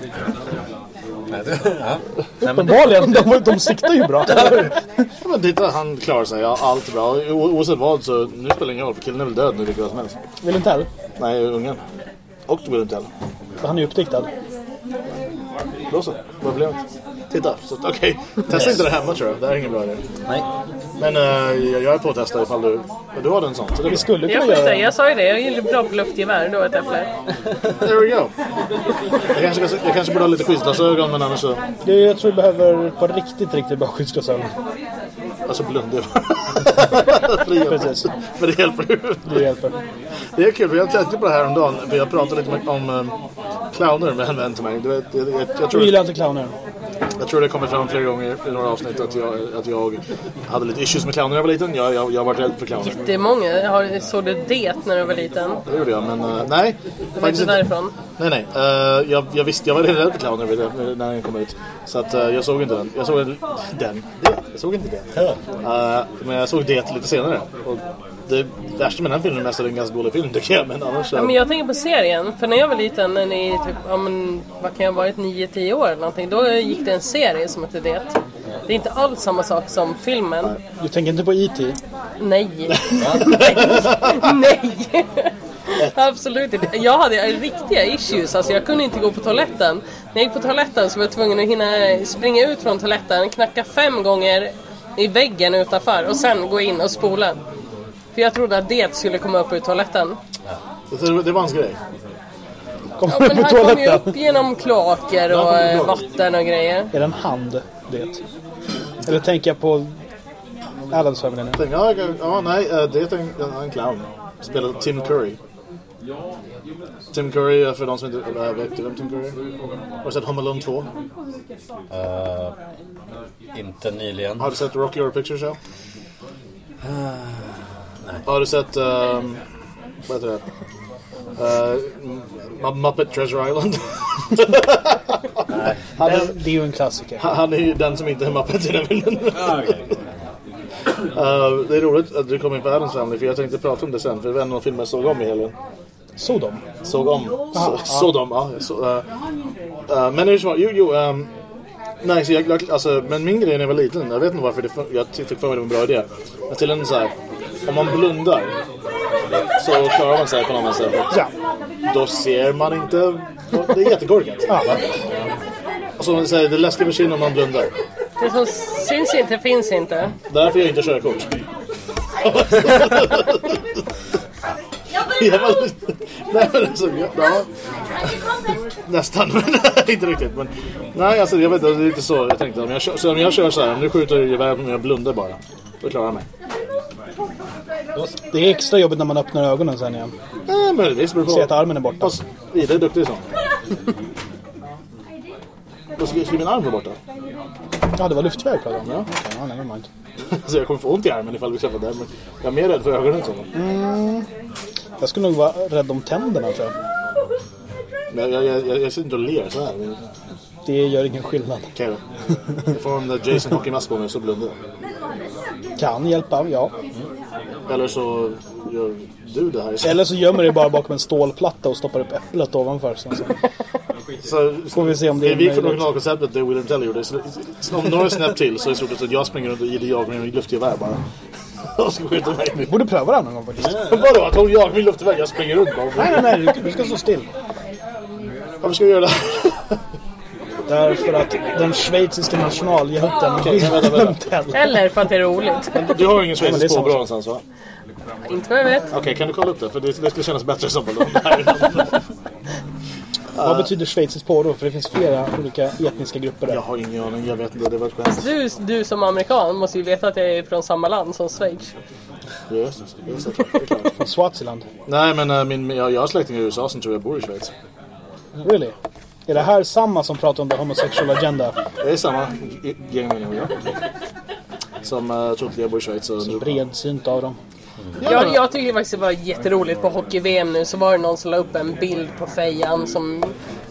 Det, ja. Det, Uppenbarligen, de, de siktar ju bra. Men titta, han klarar sig. Ja, allt är bra. O- Oavsett vad så nu spelar det ingen roll för killen är väl död nu vilket som helst. Vill inte heller. Nej, ungen. Och Tell. Han är ju uppdiktad. Då så. Vad är problemet? Titta, så okej. Testa inte det hemma tror jag. Det här är ingen bra idé. nej. Men eh, jag, jag är på att testa ifall du... Du har en sån. Så det Vi skulle Jag kunna skiter göra jag sa ju det. Jag gillar bra luftgevär. Då ett äpple. There we go. Jag kanske, jag kanske borde ha lite skyddsglasögon men annars så... det. Jag tror vi behöver på riktigt, riktigt bra skyddsglasögon. Alltså blunda. Precis. för det hjälper ju. Det hjälper. Det är kul för jag tänkte på det här om dagen. För jag pratade lite med- om um, clowner med en vän till mig. Du vet, jag, jag, jag, Du tror, gillar inte clowner? Jag tror det kommer fram flera gånger i några avsnitt att jag, att jag hade lite issues med clowner när jag var liten. Jag, jag, jag har varit rädd för clowner. Det är många. Har, såg du det när du var liten? Det gjorde jag, men uh, nej. Det var inte därifrån. Nej, nej. Eh, jag, jag visste, jag var redan rädd för clowner när den kom ut. Så att eh, jag såg inte den. Jag såg den. den. Det. Jag såg inte det. Men jag såg det lite senare. Och det värsta med den filmen är mest att det är en ganska dålig film tycker jag. Men annars... Ja, men jag tänker på serien. För när jag var liten, när ni typ, ja, men, vad kan jag ha varit, 9-10 år eller någonting. Då gick det en serie som hette Det. Det är inte alls samma sak som filmen. Du tänker inte på E E.T.? Nej. Nej. Nej. Absolut inte. Jag hade riktiga issues. Alltså jag kunde inte gå på toaletten. När jag gick på toaletten så var jag tvungen att hinna springa ut från toaletten, knacka fem gånger i väggen utanför och sen gå in och spola. För jag trodde att det skulle komma upp ur toaletten. Det, det var hans grej. Kommer Ja, du men på han kom ju toaletten? upp genom kloaker och eh, vatten och grejer. Är det en hand, det? Eller tänker jag på Adams Family nu? Tänkte, ja, jag- ja, nej, eh, det är en, en, en clown. Spelar Tim Curry. Tim Curry, eh, för de som inte äh, vet vem Tim Curry är. Har du sett Home Alone 2? Eh, inte nyligen. Har du sett Rocky Horror Picture Show? Har du sett... Um, vad heter det? Uh, Muppet Treasure Island? Han är, det är ju en klassiker. Han är ju den som inte är Muppet i den filmen. Ah. Uh, det är roligt att du kom in på Addams Family för jag tänkte prata om det sen för det var en av de filmer jag såg om i helgen. Sodom. Såg om. Så, såg dem, ja. Så, uh, uh, men hur som jo, jo, um, Nej, så jag, alltså, men min grej när jag var liten, jag vet inte varför det, jag fick för mig det var en bra idé. Till en så här, om man blundar så klarar man sig på något sätt. Ja. Då ser man inte, det är jättekorkat. Ja. Och så man säger, det läskiga försvinner om man blundar. Det som syns inte finns inte. Därför jag inte körkort. Börjar var, nej men alltså, ja, ja. nästan, men inte riktigt. Men, nej, alltså jag vet inte, det är lite så jag tänkte. Om jag kör så, om jag kör så här, om du skjuter gevär på mig och blundar bara. Då klarar jag mig. Det är extra jobbigt när man öppnar ögonen sen igen. Nej, men det på. Se att armen är borta. Fast Ida är duktig sån. Vad ska, ska min arm vara borta? Ja, det var luftväg pratade. Ja, okej, ja, never mind. Alltså jag kommer få ont i armen ifall vi träffar där. Men jag är mer rädd för ögonen. Så. Jag skulle nog vara rädd om tänderna tror jag. Men jag, jag, jag, jag sitter inte och ler så här. Det gör ingen skillnad. Okej då. Jag får en Jason hockeymask på mig så blundar jag. Kan hjälpa, ja. Eller så gör du det här istället. Eller så gömmer du bara bakom en stålplatta och stoppar upp äpplet ovanför. Sen så. Så, Får vi se om det är vi från möjligt. originalkonceptet, det William Tell gjorde. Om några snäpp till så är det stort att jag springer runt och jagar med min luftgevär bara. Och ska skjuta mig. nu. Borde pröva det här någon gång faktiskt. Vadå? Att hon jagar min luftgevär? Jag springer runt bara. Nej, nej, nej. du- Du ska stå still. Varför ska vi göra det här? Därför att den schweiziska nationalhjälten vänta. Wilhelm Tell. Eller för att det är roligt. Du har ju ingen men det är schweizisk påbrå någonstans va? Inte vad jag vet. Okej, kan du kolla upp det? För det, det skulle kännas bättre här är- Vad betyder schweiziskt påbrå? För det finns flera olika etniska grupper Jag där. har ingen aning, jag vet inte. Det var skämt. Du, du som amerikan måste ju veta att jag är från samma land som Schweiz. Just det, just det, det är klart. Från Swaziland. Nej, men äh, min, jag, jag har släktingar i USA som tror jag bor i Schweiz. Really? Är det här samma som pratar om the homosexual agenda? Det är samma gäng människor, ja. Som uh, tror att jag bor i Schweiz. Och, Bredsynt av dem. Jag, jag tycker faktiskt det var jätteroligt på hockey-VM nu så var det någon som la upp en bild på fejan som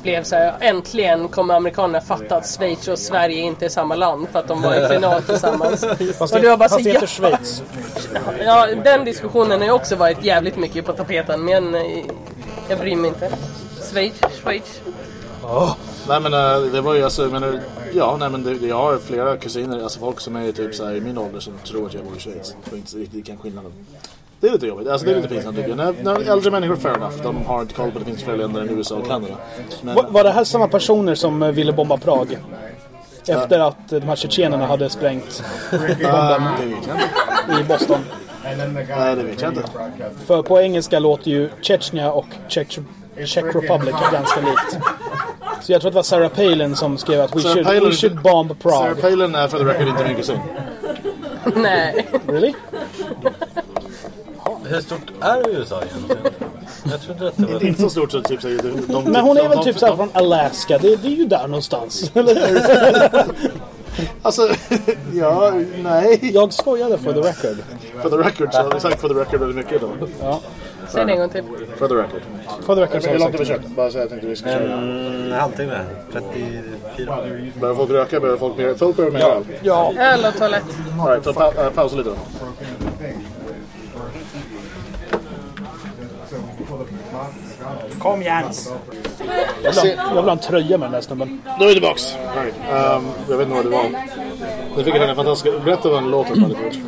blev så här: äntligen kommer amerikanerna fatta att Schweiz och Sverige inte är samma land för att de var i final tillsammans. Fast Och det, var bara fast så det heter ja, Schweiz. ja, den diskussionen har ju också varit jävligt mycket på tapeten men eh, jag bryr mig inte. Schweiz, Schweiz. Nej men det var ju alltså, menar, ja nej men det, jag har flera kusiner, alltså folk som är typ så här i min ålder som tror att jag bor i Schweiz. Och inte riktigt kan skillnaden. Det är lite jobbigt, alltså det är lite pinsamt tycker jag. När, när äldre människor, fair enough, de har inte koll på att det finns fler länder än USA och Kanada. Men, Var, var det här samma personer som eh, ville bomba Prag? Efter att eh, de här tjetjenerna hade sprängt inte. i Boston. Nej det vet jag inte. För på engelska låter ju Chechnya och Czech, Czech Republic ganska likt. Så jag tror att det var Sarah Palin som skrev att we, Sarah should, Palin- we should bomb Sarah Prague. Palin är för the record inte min kusin. Nej. Really? Hur stort är USA egentligen? Jag trodde att det var... Inte så stort så typ säger de, de, Men hon är väl typ såhär från Alaska. Det, det är ju där någonstans. Eller hur? Alltså, ja, nej. Jag skojade for the record. For the record så har vi sagt for the record väldigt mycket då. Ja, Säg det en gång till. For the record. for the record så Hur långt har vi kört? Bara så jag tänkte vi ska köra. En halvtimme. 34. Börjar folk röka? Börjar folk mer? Folk börjar mer öl? Ja, Öl och toalett. All right, ta pa äh, pausa lite då. kom Jens. Jag jag vill ha en tröja med den där snubben. Då är vi tillbaks. Right. Um, jag vet inte vad det var. Nu fick jag den fantastiska... Berätta vad den låter bara lite.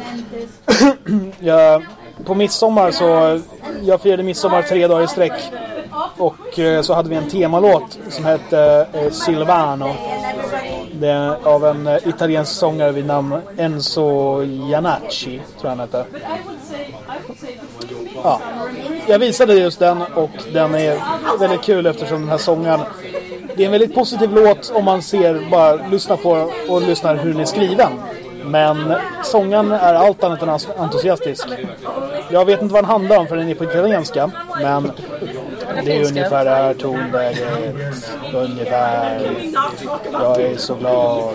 Jag, på midsommar så... Jag firade midsommar tre dagar i sträck. Och eh, så hade vi en temalåt som hette eh, Silvano. Det är av en eh, italiensk sångare vid namn Enzo Janacci, tror jag han hette. Ja. Jag visade just den och den är väldigt kul eftersom den här sångaren det är en väldigt positiv låt om man ser, bara lyssnar på och lyssnar hur den är skriven. Men sången är allt annat än entusiastisk. Jag vet inte vad den handlar om för den är på italienska. Men det är ungefär det här tonläget. Ungefär. Jag är så glad.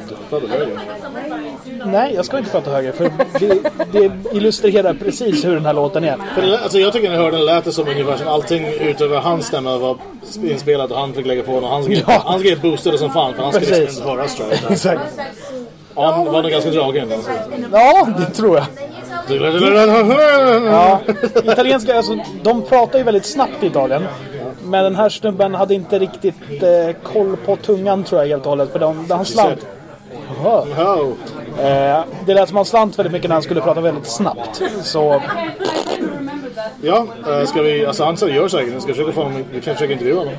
Nej, jag ska inte prata högre. För det, det illustrerar precis hur den här låten är. För det, alltså jag tycker när jag hörde den lät det som ungefär som allting utöver hans stämma var inspelat och han fick lägga på den och hans Ja. hans grej boostade som fan för han skulle inte höras tror jag. Exakt. Han var nog ganska dragen. Ja, det tror jag. Ja, italienska, alltså, de pratar ju väldigt snabbt i Italien. Men den här snubben hade inte riktigt eh, koll på tungan tror jag helt och hållet. För de, han slant. Oh. Eh, det lät som han slant väldigt mycket när han skulle prata väldigt snabbt. Så Ja, eh, ska vi... Alltså han gör säkert. Vi ska försöka få honom... Vi kan försöka intervjua honom.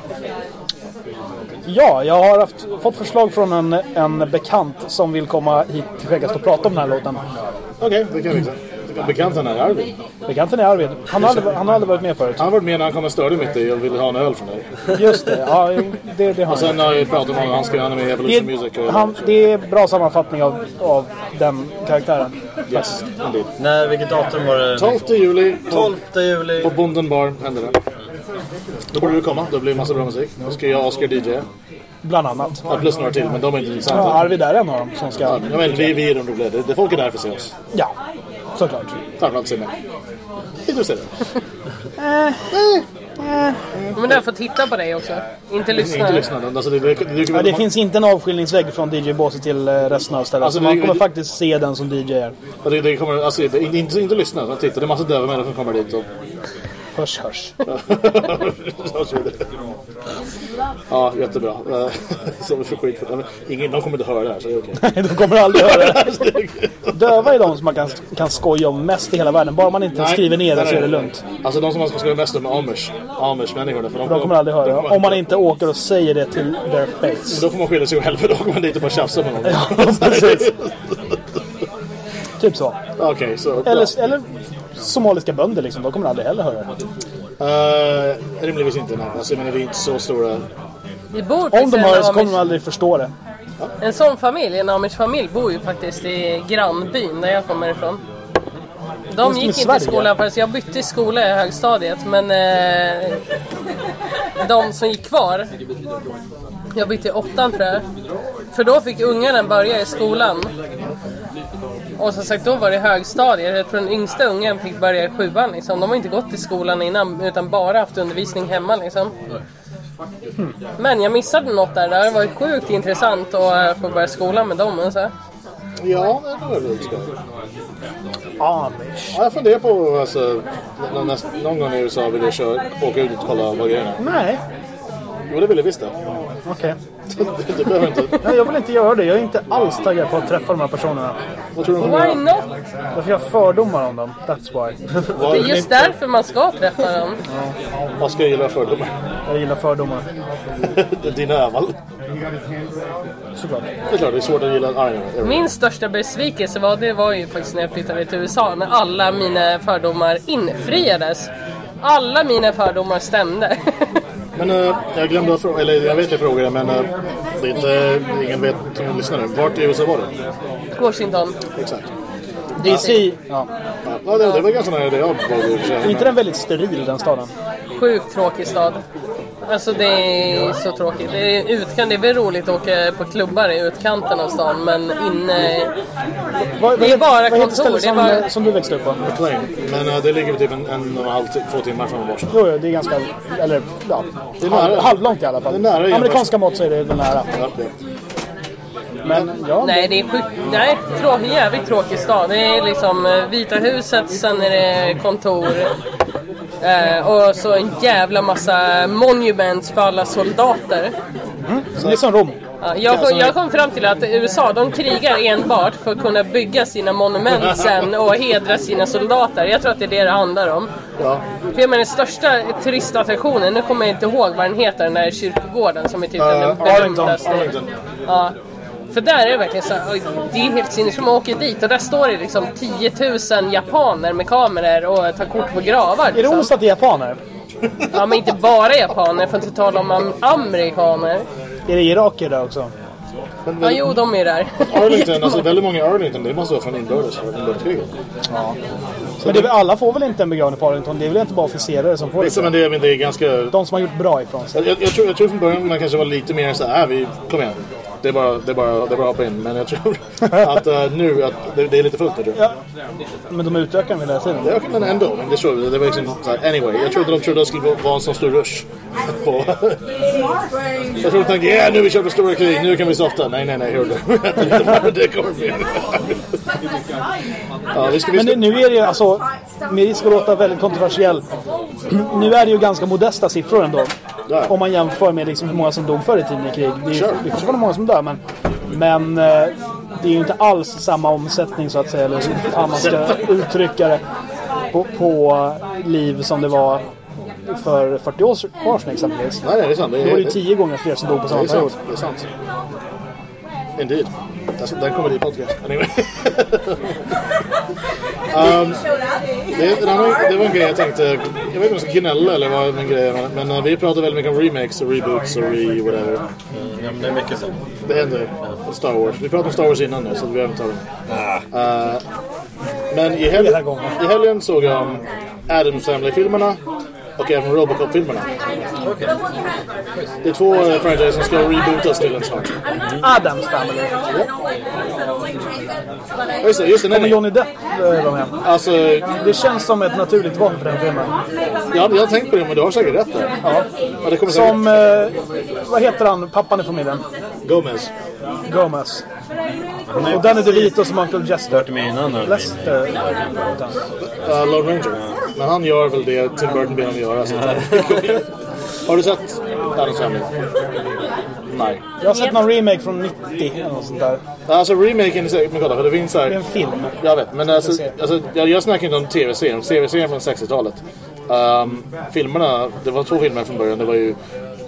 Ja, jag har haft, fått förslag från en, en bekant som vill komma hit till Skäggast och prata om den här låten. Okej, det kan vi fixa. Bekanten är Arvid. Bekanten är Arvid. Han har aldrig, han har aldrig varit med förut. Han har varit med när han kom och störde mitt i och ville ha en öl från dig. Just det, ja, det, det har Och sen har jag pratat om att han ska göra med Evolution Music. Det, Och, han, det är bra sammanfattning av, av den karaktären. yes, indeed. Nej, vilket datum var det? 12 juli på, 12 juli. på Bonden Bar händer det. Då borde du komma, då blir det massa bra musik. Då ska jag och Oskar DJ. Bland annat. Ja, plus några till, men de är inte Ja, intressanta. Arvid är en av dem som ska... Ja, men vi, vi är de roliga. Det, det folk är där för att se oss. Ja, såklart. Framförallt se mig. Inte se det. Men därför titta på dig också. Inte lyssna. Inte lyssna. Alltså, det, det, det, Ja, det finns inte en avskiljningsvägg från DJ-båset till eh, resten av stället. Alltså, så man det- kommer det- faktiskt se den som DJ är. Ja, det, det kommer, alltså, det, inte, inte, inte lyssna, utan titta. Det är massa döva människor som kommer dit. Och, Hörs, hörs. ja, jättebra. Eh, skit för det. Ingen, de kommer inte höra det här, så det är okej. Nej, de kommer aldrig höra det. Döva är de som man kan, kan skoja om mest i hela världen. Bara man inte Nej, skriver ner det så är det lugnt. Alltså de som man ska skriva mest om är Amish. Amish-människorna. För de, De kommer aldrig höra. kommer- Om man inte åker och säger det till their face. Då får man skylla sig själv, för då går man dit och bara tjafsar med någon. precis. Typ så. Okej, så... Eller, eller somaliska bönder liksom. De kommer aldrig heller höra det. Uh, rimligtvis inte, nej. Alltså, jag menar, vi är inte så stora... Vi bor Om de hör det så kommer de aldrig förstå det. En sån familj, en amish familj, bor ju faktiskt i grannbyn där jag kommer ifrån. De gick inte Sverige? i skolan förrän jag bytte skola i högstadiet men eh, de som gick kvar, jag bytte i åttan tror jag. För då fick ungarna börja i skolan. Och som sagt då var det högstadiet, jag tror den yngsta ungen fick börja i sjuan liksom. De har inte gått i skolan innan utan bara haft undervisning hemma liksom. Men jag missade något där, det var sjukt intressant att eh, få börja skolan med dem. Alltså. Ja, det var väl skoj. Amish. Ja, jag funderar på, alltså... Någon, någon gång i USA vill jag köra, åka ut och kolla vad grejerna är. Nej, Jo, det vill jag visst det. okej. Du behöver inte... Nej, jag vill inte göra det. Jag är inte alls taggad på att träffa de här personerna. Vad tror du Why not? Därför jag har fördomar om dem. That's why. Det är just därför man ska träffa dem. Vad ska jag gilla fördomar? Jag gillar fördomar. Dina öval. Såklart. Det är klart, det är svårt att gilla... Ja, Min största besvikelse var, det var ju faktiskt när jag flyttade till USA, när alla mina fördomar infriades. Alla mina fördomar stämde. Men eh, jag glömde att fråga, eller jag vet jag frågade men eh, det är inte, ingen vet som lyssnar nu. Vart i USA var du? Washington. Exakt. DC. Ja. Ja, det, det var ganska nära det jag var i och för sig. Är inte den väldigt steril den staden? Sjukt tråkig stad. Alltså det är så tråkigt. Det är utkant, det är väl roligt att åka på klubbar i utkanten av stan men inne... Vad, Det är vad- bara vad heter kontor, är som, bara- som du växte upp på? McLean. Men eh, det ligger typ en, en och en halv, två timmar från Washington. Jo, jo, det är ganska... Eller ja, det är nära. halv, halvlångt i alla fall. Det är nära. Amerikanska mått så är det väl nära. Ja, det. Men ja, Nej, det är sjukt... Nej, tråkig, jävligt tråkig stad. Det är liksom eh, Vita huset, sen är det kontor. Eh, och så en jävla massa monuments för alla soldater. det är som Rom. Ja, jag, kom, jag kom fram till att USA de krigar enbart för att kunna bygga sina monument sen och hedra sina soldater. Jag tror att det är det det handlar om. Ja. För jag menar den största turistattraktionen, nu kommer jag inte ihåg vad den heter, den där kyrkogården som är typ Eh, den Arlington. berömdaste. Arlington. Ja. För där är det verkligen så det är helt sinnes som åker dit och där står det liksom 10 000 japaner med kameror och tar kort på gravar. Är det Liksom. onsdag till japaner? Ja men inte bara japaner, för att inte tala om am- amerikaner. Är det iraker där också? Men, Ja jo, de är där. Arlington, alltså väldigt många i Arlington, det måste vara från inbördes, inbördeskriget. Men det alla får väl inte en begravning på Arlington? Det är väl inte bara officerare som får Liksom, det? men det, men det är ganska... De som har gjort bra ifrån sig. Jag, jag, jag, tror, jag tror från början man kanske var lite mer så här, äh, vi, kom igen. Det är bara, det är bara, det är bara att hoppa in. Men jag tror att eh, nu, att det, det är lite fullt nu. tror jag. Ja. Men de utökar den hela tiden. Ja, men ändå. Men det, tror, jag- det var liksom här, anyway. Jag trodde de trodde det skulle vara en sån stor rush. På. jag trodde de tänkte, ja nu vi på stora krig, nu kan vi softa. Nej, nej, nej, hör du. det kommer bli... ja, vi ska, vi Men ska, det, nu är det ju alltså, med risk att låta väldigt kontroversiell. Nu är det ju ganska modesta siffror ändå. Ja. Om man jämför med liksom hur många som dog förr i tiden i krig. Det är, Sure. det är fortfarande många som dör men, men eh, det är ju inte alls samma omsättning så att säga. Eller hur fan man ska uttrycka det. På, på liv som det var för 40 år sedan exempelvis. nej, nej, det är sant. Det var det är, ju tio gånger fler som dog på det samma är period. Det är sant. Indeed. That's, den kommer i podcast. Anyway. um, det, en annan, det var en grej jag tänkte, jag vet inte om jag ska gnälla eller vad min grej men, men eh, vi pratar väldigt mycket om remakes och reboots och re whatever. Ja, men det är mycket så. Det händer. Star Wars. Vi pratade om Star Wars innan nu så vi behöver inte ta den. Uh, men i, hel i helgen såg jag um, Addams Family-filmerna och även Robocop-filmerna. Det är två uh, franchiser som ska rebootas till en snart. Adams Family. Ja, Just det, just det. Nej, Kommer nej. Johnny Depp eh, vara med? Alltså, Det känns som ett naturligt val för den filmen. jag, jag har tänkt på det men du har säkert rätt där. Ja. ja det kommer säkert. Som, eh, vad heter han, pappan i familjen? Gomez. Gomez. Och Danny DeVito som Uncle Jester. Varit med innan nu. Lester. Uh, Lone Ranger. Men han gör väl det Tim Burton ber honom göra. Så att, har du sett Addams Family? Nej. Jag har sett någon remake från 90 eller något sånt där. Alltså remaken är säkert, men kolla för det finns så Det är här. en film. Jag vet, men alltså, alltså jag, jag snackar inte om tv-serien. Tv-serien från 60-talet. Um, filmerna, det var två filmer från början. Det var ju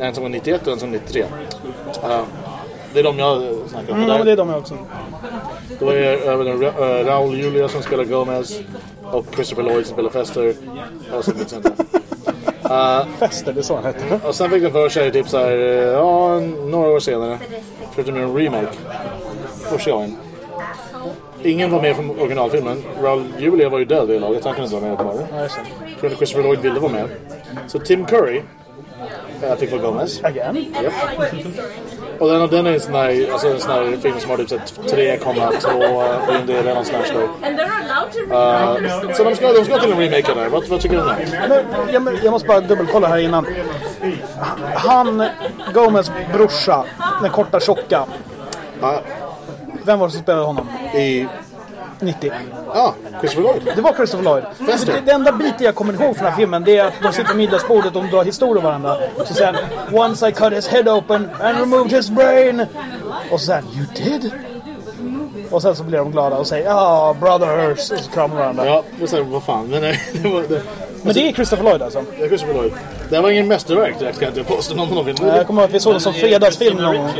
en som var 91 och en som var 93. Uh, det är de jag snackar om. Mm, det är de jag också. Det var ju även uh, Raul Julia som spelar Gomez och Christopher Lloyd som spelar Fester. Och så minns jag inte. Fester, det så han heter. Och sen fick den för sig typ så här, eh, ja, några år senare. Med en remake. Första gången. Ingen var med från originalfilmen. Raul Julia var ju död det laget. Han kunde inte vara med bara. Det. Jag tror inte Christopher Lloyd ville vara med. Så Tim Curry äh, fick vara Gomez. Again. Japp. Och den, den är en sån där, alltså en sån där film som har typ så här 3,2 IMDB eller någon sån här skoj. Uh, så de ska, de ska till en remake där. Vad, vad tycker du om det? Men, jag, jag måste bara dubbelkolla här innan. Han, Gomez brorsa, den korta tjocka. Ja, Vem var det som spelade honom? I... 90. Ja, Christopher Lloyd. Det var Christopher Lloyd. Fester. Det, det enda biten jag kommer ihåg från den här filmen det är att de sitter vid middagsbordet och de drar historier varandra. Så säger han Once I cut his head open and removed his brain. Och så säger han You did? Och sen så blir de glada och säger Ja, brothers. Och så kramar varandra. Ja, det säger vad fan. Men nej, det var... Det, Men det är Christopher Lloyd alltså. det är Christopher Lloyd. Det var ingen mästerverk direkt kan jag inte påstå. Någon, någon, Jag kommer ihåg att vi såg den som fredagsfilm någon gång.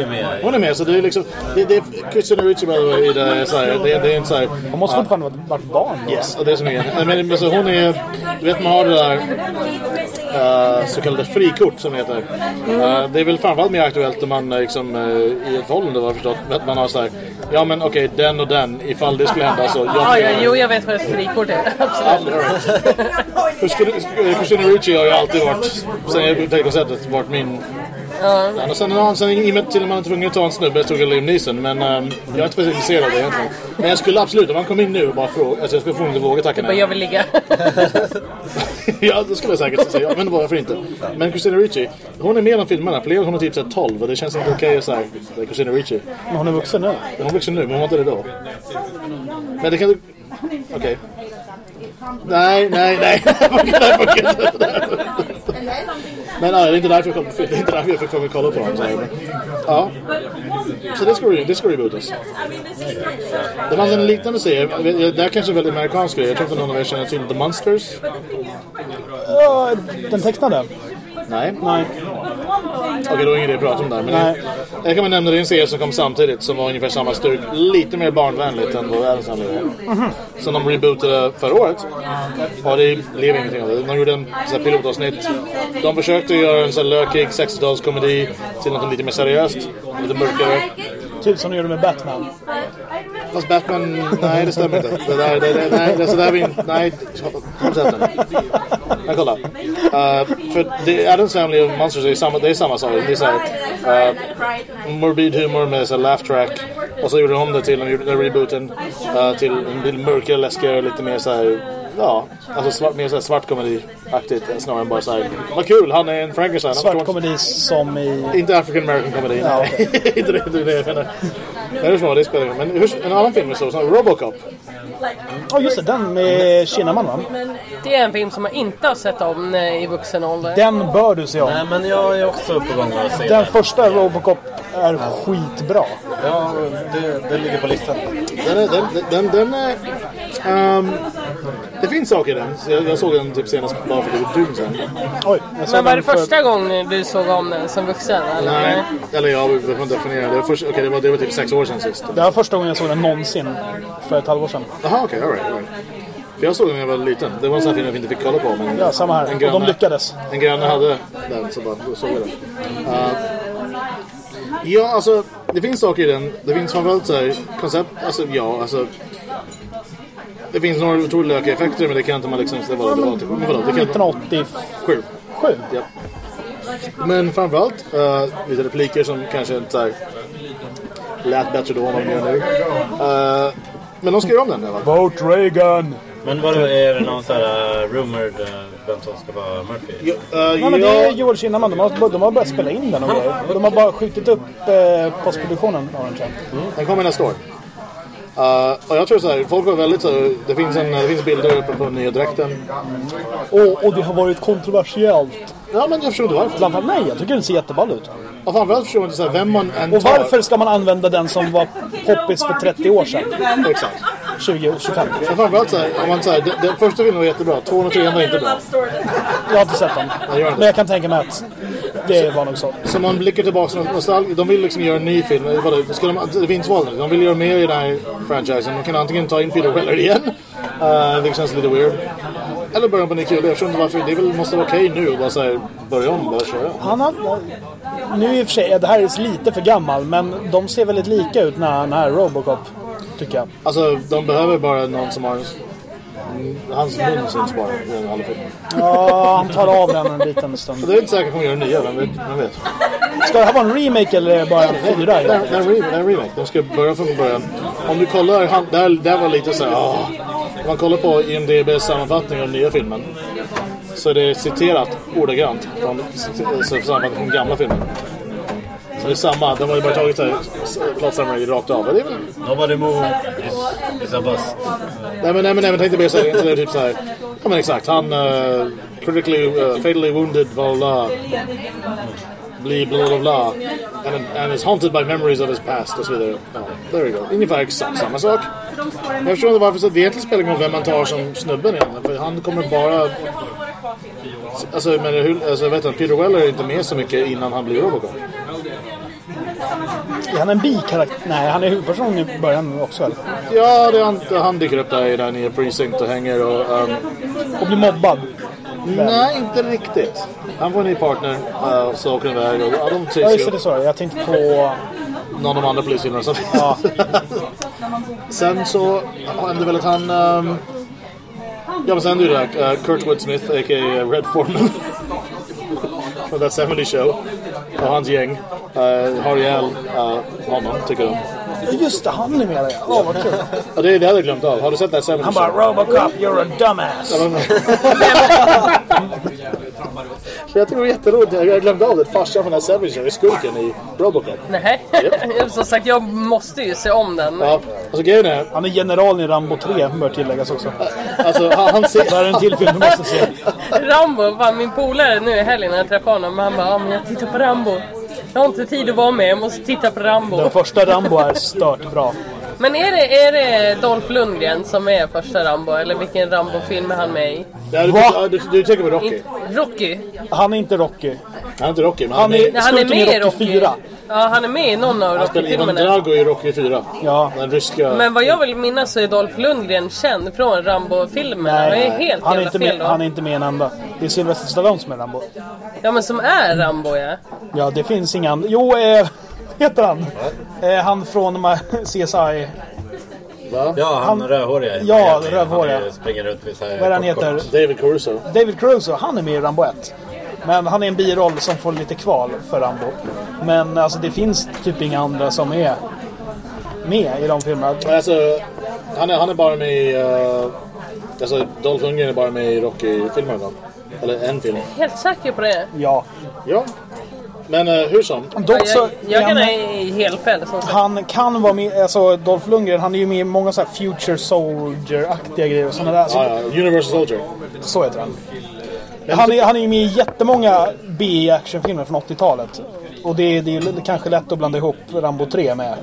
Hon är med, så det är liksom... Det, det är Christian Ricci by the way, i det, är så här, det, det är inte så här... Hon måste fortfarande varit- varit barn då. Yes, och det är som är Men alltså, hon är... Du vet man har det där eh, så kallade frikort som det heter. Eh, det är väl framförallt mer aktuellt om man eh, liksom, uh, i ett förhållande jag förstått. Att man har så här, ja men okej den och den ifall det skulle hända så. Jag, Ja, ja, jo, jag vet vad ett frikort är. Absolut. Christina Ricci har ju alltid varit, sen jag upptäckte konceptet, varit min... Ja. och sen, ja, sen i och med till och med man var tvungen att ta en snubbe tog jag Liam Neeson. Men ehm, jag är inte speciellt intresserad av det egentligen. Men jag skulle absolut, om han kom in nu och bara fråga, alltså jag skulle att våga tacka Bara, nej. jag vill ligga. ja, det skulle jag säkert säga. Men varför inte? Men Christina Ricci, hon är med i de filmerna. För hon är typ så här 12 och det känns inte okej att säga Christina Ricci. Men hon är vuxen nu. Hon är vuxen nu, men hon var inte det då. Men det kan du... Okej. Nej, nej, nej. Det funkar inte. Men nej, det är inte därför jag film. Det är inte därför jag fick kolla på dem. Så ja. Så det ska, re- det ska rebootas. Det fanns en liknande serie. Det här kanske är väldigt amerikansk grej. Jag tror inte någon av er känner till The Monsters. Den tecknade. Nej. Nej. Okej, då är ingen idé att prata om det här. Men Nej. jag kan väl nämna det en serie som kom samtidigt som var ungefär samma stuk. Lite mer barnvänligt än vad Världens anledning Mhm. Som de rebootade förra året. Ja, det blev ingenting av det. De gjorde en så här pilotavsnitt. De försökte göra en så här lökig 60-talskomedi till något lite mer seriöst. Lite mörkare. Typ som de gjorde med Batman. Fast Batman, nej det stämmer inte. Det där, det, det, nej, det, så där vi nej. Sett den? Men kolla. Uh, för det, Addams Family och Monsters är samma, det är samma sak. Det är såhär, uh, morbid humor med så här laugh track. Och så gjorde de om det till, den rebooten, uh, till en mörkare, läskigare, lite mer såhär, ja, alltså svart, mer såhär svart komedi-aktigt snarare än bara såhär, vad kul, han är en Frankenstein. Svart komedi som i... inte African American comedy, Ja, nej. inte det, inte det jag menar. Nej, det, det spelar ingen roll. Men hur, en annan film är så, som Robocop. Ja, just det. Den med Kinnaman, va? Det är en film som jag inte har sett om eh, i vuxen ålder. Den bör du se om. Nej, men jag är också på gång att se Den den. första Robocop är skitbra. Ja, det, det ligger på listan. Den, är, den, den, den är... Ehm, det finns saker i den. Jag, jag såg den typ senast bara för ett dygn sedan. Oj, jag Men var det för- första gången du såg om den som vuxen? Eller? Nej, eller ja, vi får inte definiera. Det var, först, okej, det, var, det var typ sex år sedan sist. Det var första gången jag såg den någonsin. För ett halvår sedan. Jaha, okej, alright, alright. För jag såg den när jag var liten. Det var en sån här film jag inte fick kolla på. Men Ja, samma här. En Och de granne- lyckades. En granne hade den, så bara, då såg jag den. Uh, ja, alltså, det finns saker i den. Det finns framförallt så här, koncept, alltså ja, alltså. Det finns några otroligt lökiga effekter, men det kan inte man liksom... Det var, det var, men vadå, det kan inte... 1987. Sju. Ja. Men framförallt uh, lite repliker som kanske inte så här, lät bättre då än vad de gör nu. Uh, men de ska göra om den i alla fall. Vote Reagan! Men vadå, är det någon sån här uh, rumored uh, vem som ska vara Murphy? Ja, uh, Ja, men det är Joel Kinnaman. De har, de har börjat spela in den och grejer. De har bara skjutit upp eh, postproduktionen av den tror jag. den kommer nästa år. Uh, och jag tror så här, folk var väldigt så här, det finns, en, det finns bilder uppe på nya dräkten. Och, och det har varit kontroversiellt. Ja, men jag förstår inte varför. Bland nej, jag tycker den ser jätteball ut. Och framförallt förstår jag inte så här, vem man än Och tar. varför ska man använda den som var poppis för 30 år sedan? Exakt. 20, 25. Men framförallt så här, om man säger, den, den första filmen var jättebra, tvåan och trean var inte bra. Jag har inte sett den. Men jag kan tänka mig att det var nog så. Så man blickar tillbaka och nostalgi, de vill liksom göra en ny film. Vadå, Ska de, det finns val. De vill göra mer i den här franchisen. De kan antingen ta in Peter Weller igen, uh, vilket känns lite weird. Eller börja på ny kille. Jag förstår inte varför. Det väl, måste vara okej nu att bara så här, börja om, bara köra. Han har, nu i och för sig, det här är lite för gammal, men de ser väldigt lika ut när han är Robocop. Tycker jag. Alltså, de behöver bara någon som har... mm, Hans mun syns bara i den alla filmen. Ja, han tar av den en liten stund. Det är inte säkert att de kommer göra nya, vem vet? Vem vet. Ska det här vara en remake eller är det bara en fyra? Det är, en re- det är en remake. De ska börja från början. Om du kollar, han, där, där var lite så här. åh. Om man kollar på IMDBs sammanfattning av den nya filmen. Så är det citerat ordagrant från så sammanfattningen från gamla filmen. Så det är samma. De har ju bara tagit summary rakt av. Det är väl... Nobody move is, is a bust. Nej men, nej, men, nej, men tänkte mer så här, typ så här. Ja men exakt. Han uh, critically, uh, fatally wounded, bla bla. Bli bla bla bla. And, and is haunted by memories of his past och så vidare. Ja, there we go. Ungefär exakt samma sak. Men jag förstår inte varför så det egentligen spelar ingen roll vem man tar som snubben igen. För han kommer bara... Alltså, men hur, alltså jag vet inte, Peter Weller är inte med så mycket innan han blir Robocop. Är han en bikaraktär? Nej, han är huvudperson i början också väl? Ja, det är han, han dyker upp där i den nya precinct och hänger och... Um, Och blir mobbad. nej, inte riktigt. Han får en ny partner uh, så åker de iväg och ja, de Ja, trivs just det, så. Jag tänkte på... Någon av de andra polisfilmerna som Ja. Sen så hände väl att han... Um, ja men sen hände ju det där. Uh, Kurtwood Smith, a.k.a. Red Foreman. Från That 70 Show. Och hans gäng. Uh, har ihjäl uh, honom, tycker de. Just det, han är med. Åh, vad kul. Ja, det, det hade jag glömt av. Har du sett That 70 Han Show? bara Robocop, you're a dumbass. Så jag tycker det var jätteroligt. Jag glömde av det. Farsan från That 70 Show är skurken i Robocop. Nej, som sagt jag måste ju se om den. Ja, alltså grejen är... Han är generalen i Rambo 3, bör tilläggas också. Alltså, han, han ser... Där är en till film du måste se. Rambo, fan min polare nu i helgen när jag träffade honom, han bara ja, men jag tittar på Rambo. Jag har inte tid att vara med, jag måste titta på Rambo. Den första Rambo är stört bra. Men är det, är det Dolph Lundgren som är första Rambo? Eller vilken Rambo-film är han med i? Ja, du, Va? du, du tänker på Rocky. In- Rocky? Han är inte Rocky. Han är inte Rocky, men Han är- Nej, han är med i Rocky Rocky. 4. Ja, han är med i någon av Han spelar Ivan Rocky-filmerna. Drago i Rocky 4. Ja. Den ryska... Men vad jag vill minnas så är Dolph Lundgren känd från Rambo-filmerna. Det är helt han är, inte fel med, då. han är inte med i en enda. Det är Sylvester Stallone som är Rambo. Ja men som är Rambo ja. Ja, det finns inga andra. Jo, eh, heter han? Eh, han från CSI. Ja, han, Han- rödhåriga. Ja, rödhåriga. Han springer runt med så här Vad är han heter? David Caruso. David Caruso, han är med i Rambo 1. Men han är en biroll som får lite kval för Rambo. Men alltså det finns typ inga andra som är med i de filmerna. Alltså, han är, han är bara med i... Uh, alltså, Dolph Lundgren är bara med i Rocky-filmerna då. Eller en film. Helt säker på det. Ja. Ja. Men uh, hur som. Dock så... Jag, jag kan som sagt. han kan vara med, alltså Dolph Lundgren, han är ju med i många så här Future Soldier-aktiga grejer och sådana där. Så, Ja, ja. Universal Soldier. så heter han. Han är, han är ju med i jättemånga B-actionfilmer från 80-talet. Och det, är- det är kanske lätt att blanda ihop Rambo 3 med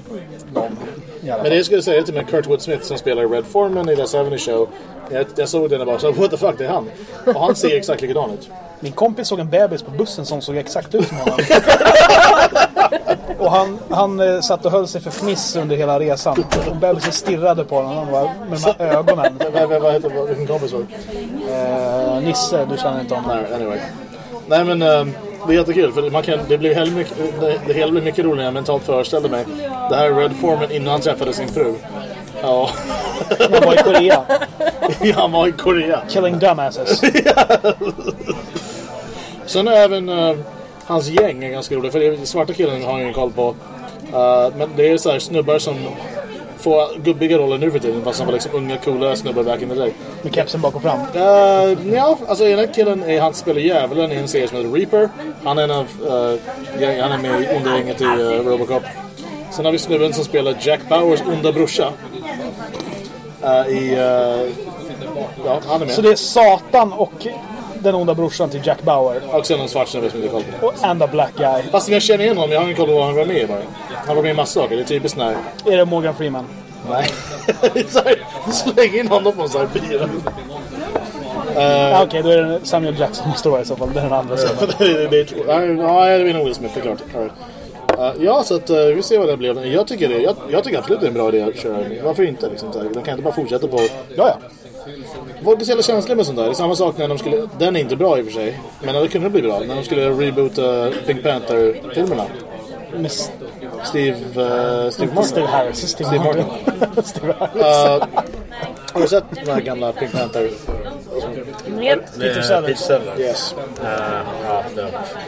dem. I alla Men det jag skulle säga till mig Kurt Wood Smith som spelar Red Foreman i The 70 Show. Jag, jag såg den och bara så what the fuck, det är han. Och han ser exakt likadan ut. Min kompis såg en bebis på bussen som såg exakt ut som honom. och han, han eh, satt och höll sig för fniss under hela resan. Och bebisen stirrade på honom var, med de här ögonen. Vad, vad, vilken kompis var det? Eh, Nisse, du känner inte honom. Nej, anyway. Nej men ehm, det är jättekul för man kan, det blir hellre mycket, det, det hela blir mycket roligare än jag mentalt föreställde mig. Det här är Red Foreman innan han träffade sin fru. Ja, Han var i Korea. han var i Korea. Killing dumbasses. Sen är även eh, hans gäng är ganska roligt. För det är, svarta killen har jag ingen koll på. Eh, men det är så här snubbar som får gubbiga roller nu för tiden. Fast de var liksom unga coola snubbar back in the day. Med kepsen bak och fram. Uh, ja, alltså ena killen är han spelar djävulen i en serie som heter Reaper. Han är en av uh, han är med i onda gänget i uh, Robocop. Sen har vi snubben som spelar Jack Bauers onda brorsa. Uh, I... Uh, ja, han är med. Så det är Satan och den onda brorsan till Jack Bauer. Och sen en svart snubbe som inte koll på. Och and a black guy. Fast jag känner igen honom, jag har ingen koll på vad han var med i bara. Han var med i massa saker, det är typiskt när... Är det Morgan Freeman? Nej. Släng in honom på en sån här bira. Ah, Okej, då är det Samuel Jackson måste det vara i så fall. Det är den andra sidan. det, det är nog Will Smith, det är klart. Uh, ja, så att, uh, vi ser vad det blev. Jag tycker, det, jag, jag tycker absolut det är en bra idé att köra. Varför inte? Liksom. De kan inte bara fortsätta på... Ja, ja. Folk är så jävla känsliga med sånt där. Det är samma sak när de skulle... Den är inte bra i och för sig. Men det kunde bli bra. När de skulle reboota Pink Panther-filmerna. Med Steve... Uh, Steve Martin. Steve Harris. Steve, Steve Martin. Martin. Steve Harris. Uh, har du sett den här gamla Pink Panther? Med Peter Sellers. Yes. Eh, ja,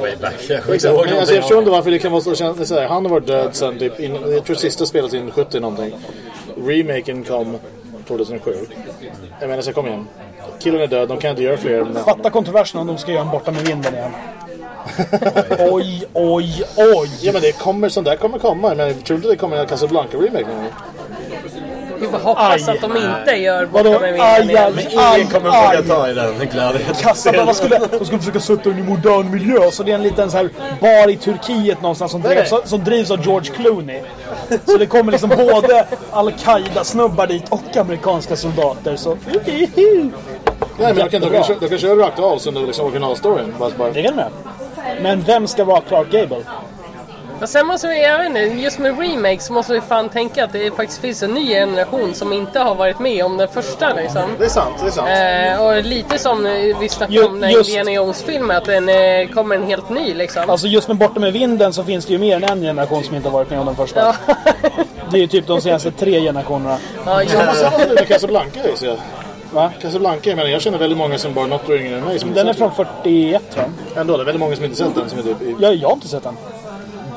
way back. Jag kommer inte alltså, jag förstår inte varför det kan vara så känsligt. Han har varit död sen typ, in, jag tror sista spelet in 70 någonting. Remaken kom 2007. Jag menar så kom igen. Killen är död, de kan inte göra fler. Men... Fatta kontroversen om de ska göra en Borta med vinden igen. oj, oj, oj. Ja men det kommer, sånt där kommer komma. Men jag tror inte det kommer en Casablanca remake någon gång. Vi får hoppas Aj. att de inte gör Vadå? Borta med Aj, vinden igen. aj, Ingen aj, kommer aj. våga ta i den vad skulle, de skulle försöka sätta den i modern miljö. Så det är en liten så här bar i Turkiet någonstans som drivs, som drivs av George Clooney. Så det kommer liksom både Al-Qaida-snubbar dit och amerikanska soldater. Så Nej men kan, de kan, köra- de kan köra rakt av som liksom originalstoryn. Det kan de. Men vem ska vara Clark Gable? Och sen måste vi, jag vet inte, just med remakes måste vi fan tänka att det faktiskt finns en ny generation som inte har varit med om den första liksom. det är sant, det är sant. Eh, och lite som vi snackade Ju- om när just- Indiana Jones-filmen, att den eh, kommer en helt ny liksom. Alltså just med Borta med vinden så finns det ju mer än en generation som inte har varit med om den första. Ja, Det är ju typ de senaste tre generationerna. ja, jo, Vad sa du med Casablanca? Jag, Va? Casablanca, jag menar jag känner väldigt många som bara något yngre än mig som Den är från 41 tror jag. Ändå, det är väldigt många som inte sett den som är typ i... Jag, jag har inte sett den.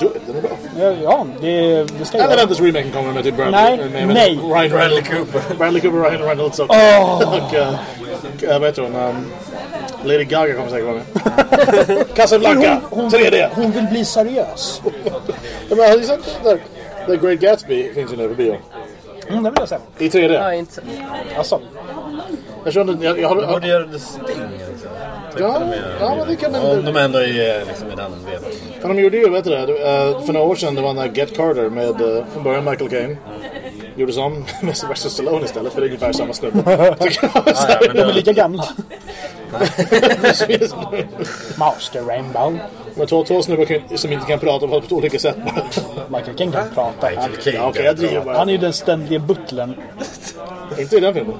Do it, den är bra. Ja, ja det, det ska jag göra. Elementus remaken kommer med typ Brad, Nej, med, nej. Ryan Bradley Cooper. Bradley Cooper, Ryan Reynolds och... Åh. och uh, vad heter hon? Um, Lady Gaga kommer säkert vara med. Casablanca! Hon, hon, 3D! hon vill bli seriös. Men har ni sett där? The Great Gatsby finns ju nu på bio. Mm, det vill jag säga. I 3D. ja, inte. Alltså, Jag inte... Jag, jag, De har, borde göra det Sting. Ja, ja, men det kan Om man... de ändå är liksom i den vevan. För de gjorde ju, vet du det? Uh, för några år sedan det var den där Get Carter med uh, från början Michael Caine. Gjordes om med Sylvester Stallone istället för det är ungefär samma snubbe. De är lika gamla. Master Rainbow. Men två, två snubbar som inte kan prata på på olika sätt. Michael King kan prata. Michael Caine Ja, Okej, jag driver bara. Han är ju den ständiga butlern. Inte i den filmen.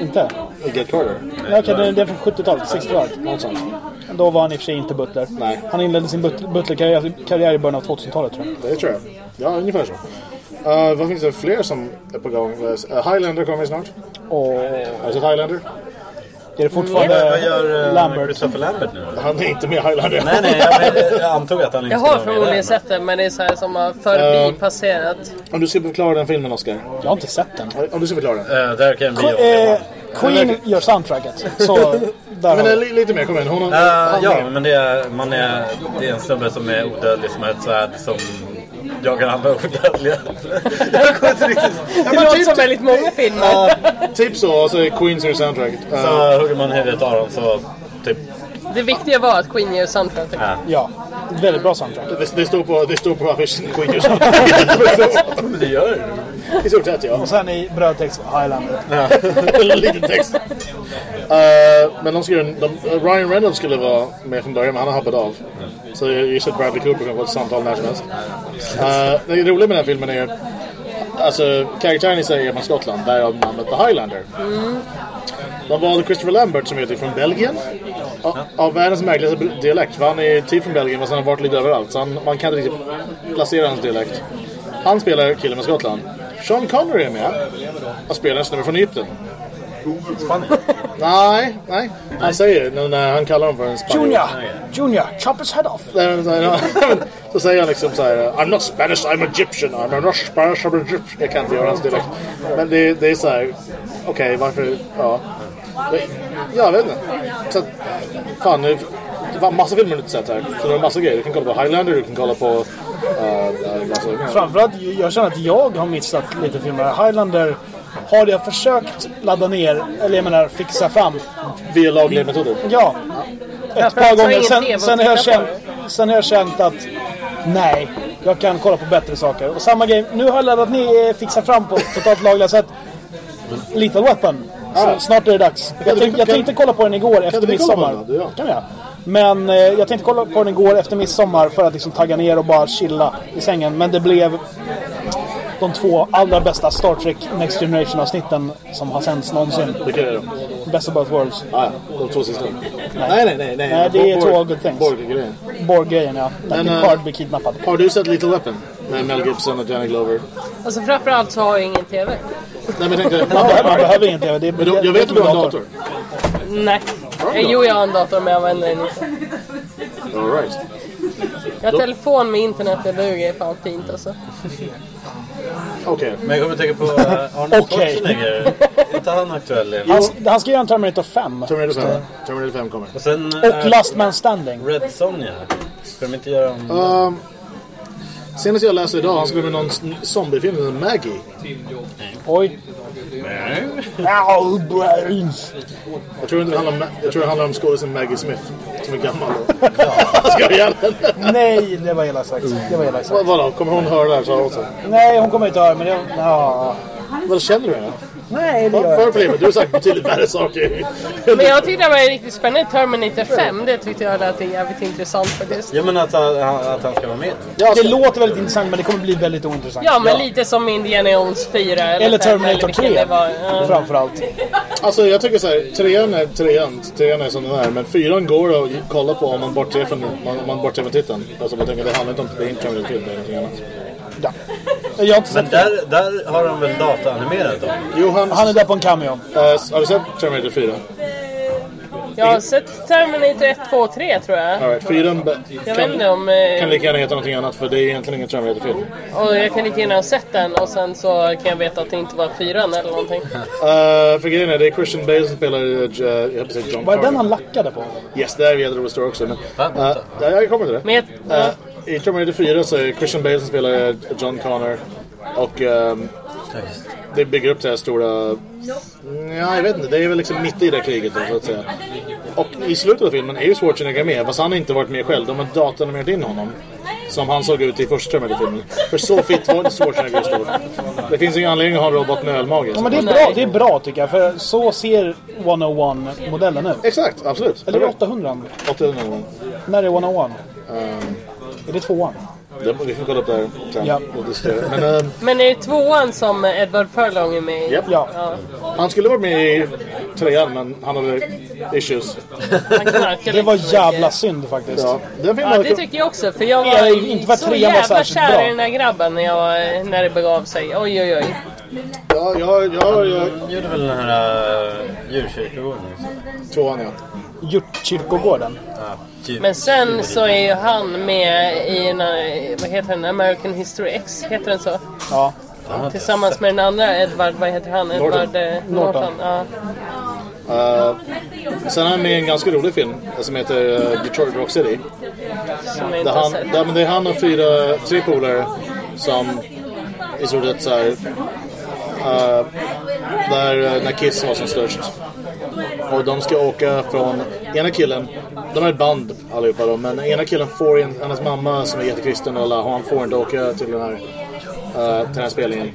Inte? Get Carter. Ja, okej, det det är från 70-talet, 60-talet. Något sånt. Då var han i och för sig inte butler. Nej. Han inledde sin but- butlerkarriär karriär i början av 2000-talet tror jag. Det tror jag. Ja, ungefär så. Uh, vad finns det fler som är på gång? Uh, Highlander kommer snart. Och Har du sett Highlander? Är det fortfarande Vad gör uh, Lambert? Christopher Lambert nu? Han är inte med i Highlander. Nej, nej, jag, jag antog att han inte Jag skulle har vara med förmodligen där, sett den, men det är så här som har förbipasserat. Om du ska förklara den filmen, Oscar. Jag har inte sett den. Om du ska förklara den. men, eh, Där kan vi Eh, Queen gör soundtracket. Så där Men uh, vi. li- lite mer, kom igen. Hon har, Eh, han ja, med. men det är, man är, det är en snubbe som är odödlig som har ett svärd som jagar andra odödliga. jag kommer inte riktigt... Det låter som väldigt många filmer. Typ så, och så är Queens gör soundtracket. Uh, Så hugger man huvudet av dem så typ... Det viktiga var att Queen gör soundtracket. Ja. Ja. Väldigt bra soundtrack. Det, det, står på, det står på affischen. Queen Use. Det gör det. I stort sett ja. Och sen i brödtext Highlander. Liten text. Eh, men de skulle, de, Ryan Reynolds skulle vara med från början men han har hoppat av. Så jag gissar att Bradley Cooper kan få ett samtal när som helst. Uh, det roliga med den här filmen är Alltså karaktären i sig är från Skottland, därav namnet The Highlander. De valde Christopher Lambert som är från Belgien. Av, av världens märkligaste dialekt. För han är typ från Belgien fast han har varit lite överallt. Så han, man kan inte riktigt placera hans dialekt. Han spelar killen med Skottland. Sean Connery är med. Och spelar en snubbe från Egypten. Nej, nej. Han säger när, han kallar honom för en spanjor. Junior! Junior! Chop his head off! Så säger han liksom så här: I'm not Spanish, I'm Egyptian. I'm not Spanish, I'm Egyptian. Jag kan inte göra hans dialekt. Men det, det är så här. Okej, varför? Ja. Det- Jag vet inte. Så, fan, det det var massa filmer du inte sett här. Så det är massa grejer. Du kan kolla på Highlander, du kan kolla på... Uh, Framförallt, jag känner att jag har missat lite filmer. Highlander har jag försökt ladda ner, eller jag menar fixa fram. via lagliga metoder. Ja. Ett par gånger. Sen, sen, har jag känt, sen har jag känt att nej, jag kan kolla på bättre saker. Och samma grej, nu har jag laddat ner fixa fram på totalt lagliga sätt. Little Weapon. Så snart är det dags. Jag, tänkte, jag tänkte kolla på den igår efter midsommar. kan jag. Men eh, jag tänkte kolla på den igår efter midsommar för att liksom tagga ner och bara chilla i sängen. Men det blev de två allra bästa Star Trek Next Generation avsnitten som har sänds någonsin. Vilka är då? Best of both worlds. Ah, ja, de två sista. Nej, nej, nej. nej. Nej, det är Borg- två good things. Borg-grejen. Borg-grejen ja. När Picard eh, blir kidnappad. Har du sett Little Weapon? Med Mel Gibson och Danny Glover? Alltså framförallt så har jag ingen TV. Nej, men jag tänkte... Man behöver, man behöver ingen TV. Det är, Men då, jag vet att du har en dator. Nej. Eh, Jo, jag har en dator men jag använder den inte. All right. Jag har telefon med internet, det duger fan fint alltså. Okej. Men jag kommer tänka på Arnold Okej. Schwarzenegger. Är inte han aktuell? han, han ska göra en Terminator 5. Terminator 5. Terminator 5 kommer. Och sen Och uh, Last Man Standing. Red Sonja. Ska de inte göra om... Um, senast jag läste idag, han skulle med någon zombiefilm, Maggie. Oj. Ow, brains. Jag tror, det handlar om, Ma- jag tror det handlar om skådisen Maggie Smith. Som är gammal. Den? Nej, det var elakt sagt. Det var elakt sagt. Vad- Vadå, kommer hon höra det här så också? Nej, hon kommer inte höra men det... Ja. Vad känner du henne? Nej, det gör jag inte. Du har sagt betydligt värre saker. Men jag tyckte det var riktigt spännande. Terminator 5, det tyckte jag lät jävligt intressant faktiskt. Ja men att han, att han ska vara med. Ja, Det alltså, låter väldigt intressant men det kommer bli väldigt ointressant. Ja, men lite som Indiana Jones 4. Eller fem, Terminator vilken 3. det var. Ja. Framförallt. alltså jag tycker så här, trean är trean, trean är som den är. Men fyran går att kolla på om man bortser från, om man bortser från titeln. Alltså jag tänker, det handlar inte om, det är inte Terminator film, det är någonting annat. Ja. Jag har inte Men sett där, där har de väl dataanimerat dem? Jo, han, Han är där på en cameo. eh, har du sett Terminator 4? Jag har sett Terminator 1, 2 och 3 tror jag. All right, fyran be- Jag vet inte kan, om... eh, kan lika gärna heta någonting annat för det är egentligen ingen Terminator-film. Och jag kan lika gärna ha sett den och sen så kan jag veta att det inte var fyran eller någonting. Uh, för grejen är, det är Christian Bale som spelar, uh, jag höll på att säga John Var det den han lackade på? Yes, det är en jävla rolig story också. Men, uh, ja, jag kommer till det. Men jag, Uh, I Terminator 4 så är Christian Bale som spelar uh, John Connor. Och um, det bygger upp det här stora... Ja, jag vet inte. Det är väl liksom mitt i det kriget då, så att säga. Och i slutet av filmen är ju Schwarzenegger med, fast han har inte varit med själv. De har datanimerat in honom. Som han såg ut i första Terminator-filmen. För så fitt var inte Schwarzenegger stor. Det finns ingen anledning att ha en robot med ölmage. Ja, men det är bra, det är bra tycker jag. För så ser 101-modellen ut. Exakt, absolut. Eller är det 800? 800 gånger. När är 101? Är det tvåan? Det, vi får kolla upp det här sen. Ja. Men ehm, men är det tvåan som Edward Furlong är med i? Japp. Ja. han skulle varit med i trean, men han hade issues. Han Det var jävla mycket. synd faktiskt. Ja, den Ja, det tycker jag också. För jag var Ja, inte för så jävla kär bra. i den där grabben när, jag, när det begav sig. Oj, oj, oj. Ja, jag, jag, jag, De gjorde väl den här uh, djurkyrkogården också? tvåan ja. Hjortkyrkogården. Ja. Men sen så är ju han med i en, eh, vad heter den, American History X, heter den så? Ja. Tillsammans med den andra Edward, vad heter han? Edward eh, Norton. Norton. Ja. Uh, sen är han med i en ganska rolig film som heter uh, Detroit Rock City. Där han, där, men det är han och fyra, tre polare som i stort sett såhär... Uh, där uh, när Kiss var som störst. Och de ska åka från ena killen, de är ett band allihopa då, men ena killen får en, hennes mamma som är jättekristen och alla, han får inte åka till den här, Uh, till den här spelningen.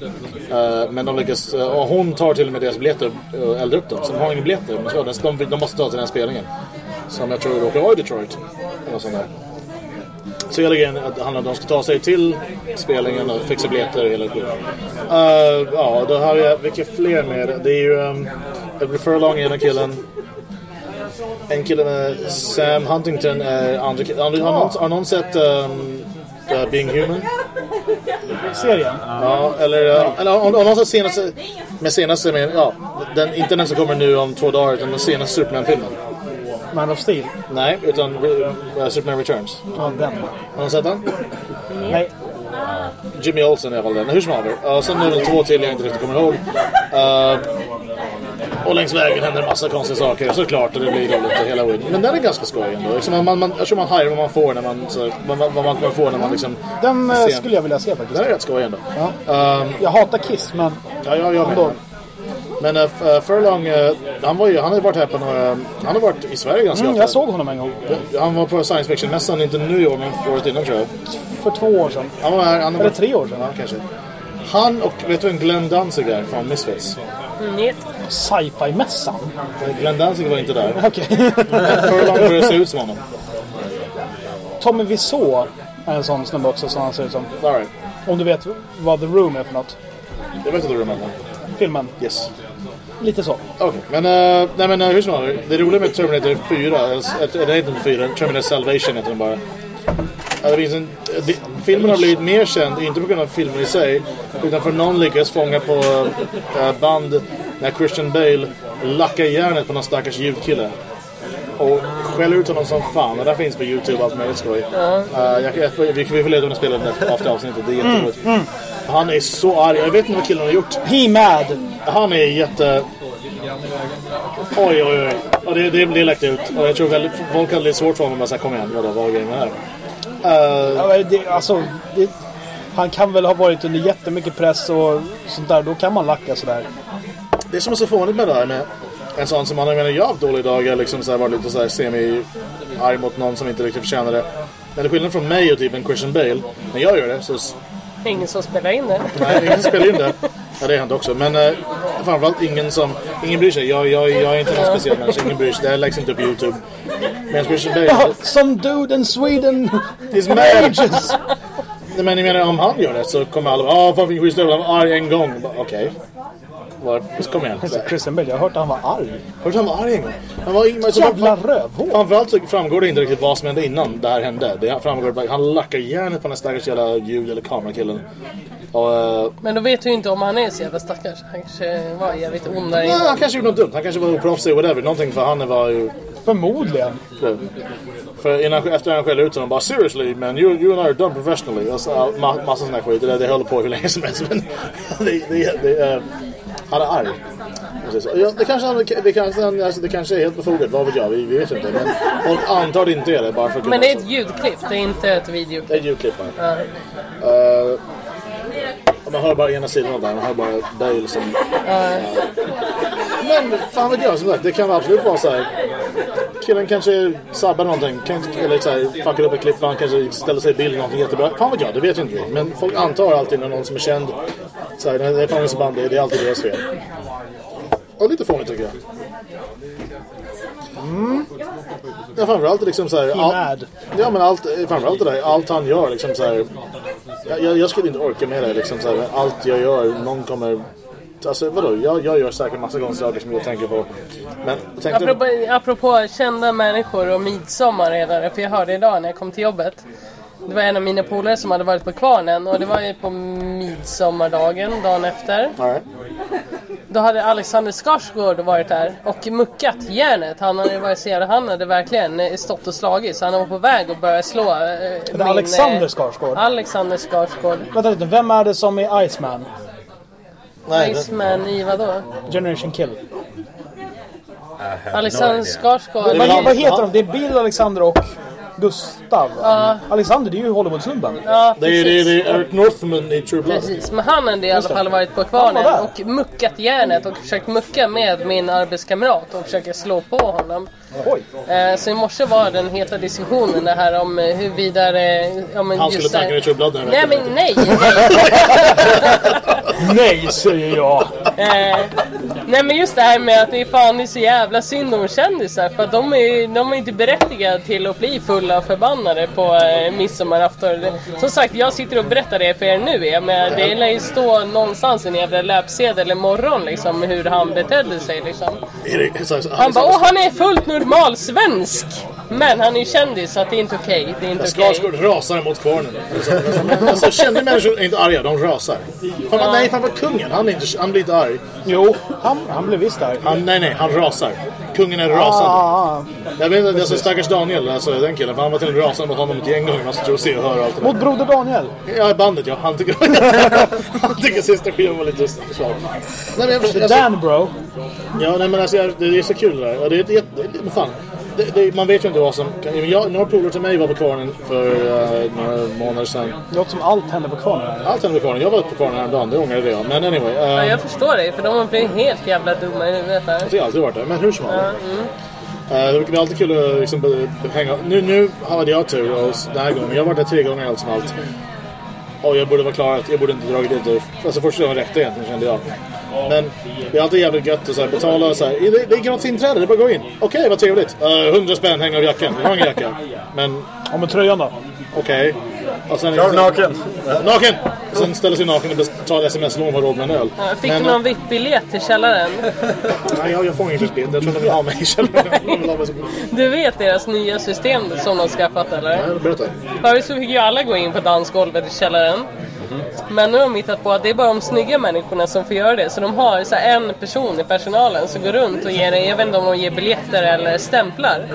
Uh, men de lyckas, uh, och hon tar till och med deras biljetter och eldar upp dem. Så de har inga biljetter, men så, de, de måste ta till den här spelningen. Som jag tror råkar vara i Detroit. Eller något sånt där. Så hela grejen handlar om att de ska ta sig till spelningen och fixa biljetter och hela tiden. Uh, ja, då har jag, vilka fler med? Det är ju um, Edward Furlong, ena killen. En kille med Sam Huntington är andra killen. Har, någon, har någon sett um, uh, Being Human? Serien? Ja, eller, uh, eller har, någon sett senaste, med senaste, med, ja, den, inte den som kommer nu om två dagar, utan den senaste Superman-filmen. Man of Steel? Nej, utan uh, Superman Returns. Ja, den. Har någon sett den? Nej. Jimmy Olsen alla fall den. Hur som haver. Uh, sen är det väl två till jag inte riktigt kommer ihåg. Uh, och längs vägen händer en massa konstiga saker. Såklart, och det blir då lite hela Win. Men den är ganska skoj ändå. Liksom man, man, man, jag tror man hajar vad man får när man, så, vad, man- vad man kommer få när man liksom... Den eh, ser- skulle jag vilja se faktiskt. Den är rätt skoj ändå. Ja. Um, Jag hatar Kiss, men ja, ja, jag ändå. Men uh, Furlong, uh, han, var ju, han har ju varit här på några... Han har varit i Sverige ganska Mm, ofta. jag såg honom en gång. Han var på science fiction-mässan, inte nu i år, men året innan tror jag. För två år sedan. Han var här, han Eller varit- tre år sedan. Ja, kanske. Han och, vet du vem Glenn Danzig är från Misfits? Nej. Sci-fi-mässan? Glenn Danzig var inte där. Okej. Furlong börjar se ut som honom. Tommy Wiseau är en sån snubbe också som han ser ut som. Right. Om du vet vad The Room är för något. Jag vet inte hur du menar. Filmen. Yes. Lite så. Okej, men, uh, nej, men uh, hur som helst. Det roliga med Terminator 4, eller eller det heter inte 4, Terminator Salvation heter den bara. Ja, det finns en, det, filmen har blivit mer känd, inte på grund av filmen i sig, utan för någon lyckas fånga på eh, band när Christian Bale lackar järnet på någon stackars ljudkille. Och skäller ut honom som fan. Och där finns på Youtube och allt möjligt skoj. Eh, jag, jag, får- vi, vi får leta spelar det efter avsnittet. Det är jätteroligt. Han är så arg. Jag vet inte vad killen har gjort. He Mad. Han är jätte... Oj, oj, oj. Och det, det, det läckte ut. Och jag tror väldigt, folk hade lite svårt för honom att säga kom igen, vadå, vad är grejen med det här? Ja, men det, alltså, det, han kan väl ha varit under jättemycket press och sånt där. Då kan man lacka sådär. det som är så fånigt med det här med en sån som han, jag menar, jag har haft dåliga dagar, liksom så här, varit lite så här semi-arg mot någon som inte riktigt förtjänar det. Men det är skillnad från mig och typ en Christian Bale. När jag gör det så... Ingen som spelar in det. Nej, ingen som spelar in det. Ja, det är hänt också. Men eh, framförallt ingen som... Ingen bryr sig. Jag, jag, jag är inte någon speciell människa. Ingen bryr sig. Det här läggs inte upp på YouTube. Men Christian Bale... Ja, some dude in Sweden Is. Nej, men jag menar om han gör det så kommer alla bara ah fan vilken skitstövel, han var arg en gång. Okej. Var- Kom igen. Bale, jag har hört att han var arg. Hörde han var arg en gång? Han var men så Jävla rövhål. Framförallt så framgår det inte riktigt vad som hände innan det här hände. Det framgår bara han lackar järnet på den stackars jävla ljud eller kamerakillen. Och, eh, Men då vet du ju inte om han är så jävla stackars. Han kanske var jävligt ond där nej, inne. han kanske gjorde något dumt. Han kanske var oproffsig, whatever. Någonting för han var ju... Förmodligen. För innan, efter han skällde ut honom bara Seriously man, you, you and I are done professionally. Och så, ma massa sån här skit. Det, det höll på hur länge som helst. Men det, det, det, eh, han är arg. Ja, det, kanske, han- det, kanske, han- alltså, det kanske är helt befogat, vad vet jag, vi, vi vet inte. Men folk antar det inte är det bara för att Men det är ett ljudklipp, det är inte ett videoklipp. det är ljudklipp bara. Ja. Och man hör bara ena sidan av det, man hör bara Bale som... Men fan vet jag, som sagt, det kan absolut vara så här. Killen kanske sabbar någonting, kanske, eller så här, fuckar upp ett klipp han kanske ställer sig i bild någonting jättebra. Fan vet jag, det vet ju inte vi. Men folk antar alltid när någon som är känd, så här, det är fångelserband, det det är alltid deras fel. Och lite fånigt tycker jag. Mm. Ja, framförallt liksom så här... All-. Ja men allt, framförallt det där, allt han gör liksom så här. Jag, jag, skulle inte orka med det liksom så här, allt jag gör, någon kommer Alltså vadå, jag, jag gör säkert massa konstiga saker som jag tänker på Men tänkte, Apropå, apropå kända människor och midsommar redan, för jag hörde idag när jag kom till jobbet. Det var en av mina polare som hade varit på Kvarnen och det var ju på midsommardagen, dagen efter. All right. Då hade Alexander Skarsgård varit där och muckat järnet. Han hade varit så jävla- han hade verkligen eh, stått och slagit så han var på väg att börja slå. Eh, Det är Alexander Skarsgård. Alexander Skarsgård. Vänta lite, vem är det som är Iceman? Nej, det, Iceman i vadå? Generation Kill. Alexander Skarsgård. Det är väl Vad, vad heter de? Det är Bill, Alexander och Gustav. Alexander, det är ju Hollywood-snubben. Ja, Det är, det är, det är Eric Northman i True Blood. Precis, men han hade i alla fall varit på kvarnen och muckat järnet och försökt mucka med min arbetskamrat och försöka slå på honom. Oj. Eh, Så i morse var den heta diskussionen det här om eh, huruvida det... Ja, men Han skulle just Blood den här Nej men nej! nej. Nej, säger jag. Eh, nej men just det här med att det är fan det är så jävla synd om kändisar för att de är, de är inte berättigade till att bli fulla och förbannade på eh, midsommarafton. Som sagt, jag sitter och berättar det för er nu. Men det lär ju stå någonstans i en jävla löpsedel imorgon liksom hur han betedde sig liksom. Han bara åh han är fullt normal svensk! Men han är ju kändis så att det är inte okej. Det är inte okej. Skarsgård rasar mot kvarnen. Alltså, kända människor är inte arga, de rasar. Fan, vad- nej, fan vad kungen, han, är inte, han blir inte arg. Jo, han, han blev visst där. Han, nej, nej, han rasar. Kungen är rasande. Ah, Jag vet inte, alltså stackars Daniel, alltså den killen, för han var till och med rasande mot honom ett gäng gånger. Man ska tro och se och höra allt det där. mot Broder Daniel. Ja, bandet ja. Han tycker, han tycker sista skivan var lite svag. Nej, men jag förstår, alltså, Dan bro. Ja, nej, men alltså, det är så kul det där. Det är, det, det, men fan. Det, det, man vet ju inte vad som... Jag, några polare till mig var på kvarnen för uh, några månader sedan. Det låter som allt händer på kvarnen. Allt hände på kvarnen. Jag var på kvarnen häromdagen, det ångrade jag. Men anyway. Uh, Ja, jag förstår det för de har blivit helt jävla dumma i huvudet där. Jag har alltid varit där, men hur som helst. mm. Eh, det blir alltid kul att liksom, hänga... Nu, nu hade jag tur och den här gången. Jag har varit där tre gånger allt som allt. Och jag borde vara klar jag borde inte dragit dit. Alltså första gången räckte egentligen kände jag. Men det är alltid jävligt gött att så här, betala så här. Det, det är gratis inträde, det är bara att gå in. Okej, vad trevligt. Eh, uh, 100 spänn hänger av jackan. Jag har ingen jacka. Men Ja, men tröjan då? Okej. Och sen... Klar naken. Naken! Och sen ställer sig naken och tar ett sms-lån och har råd med en öl. Ja, Fick Men, du någon VIP-biljett till källaren? Nej, jag, jag får ingen fiskbild. Jag tror de vill ha mig i källaren. Du vet deras nya system som de skaffat eller? Nej, Berätta. Förut så fick ju alla gå in på dansgolvet i källaren. Men nu har de hittat på att det är bara de snygga människorna som får göra det. Så de har så här en person i personalen som går runt och ger, jag vet inte om de ger biljetter eller stämplar.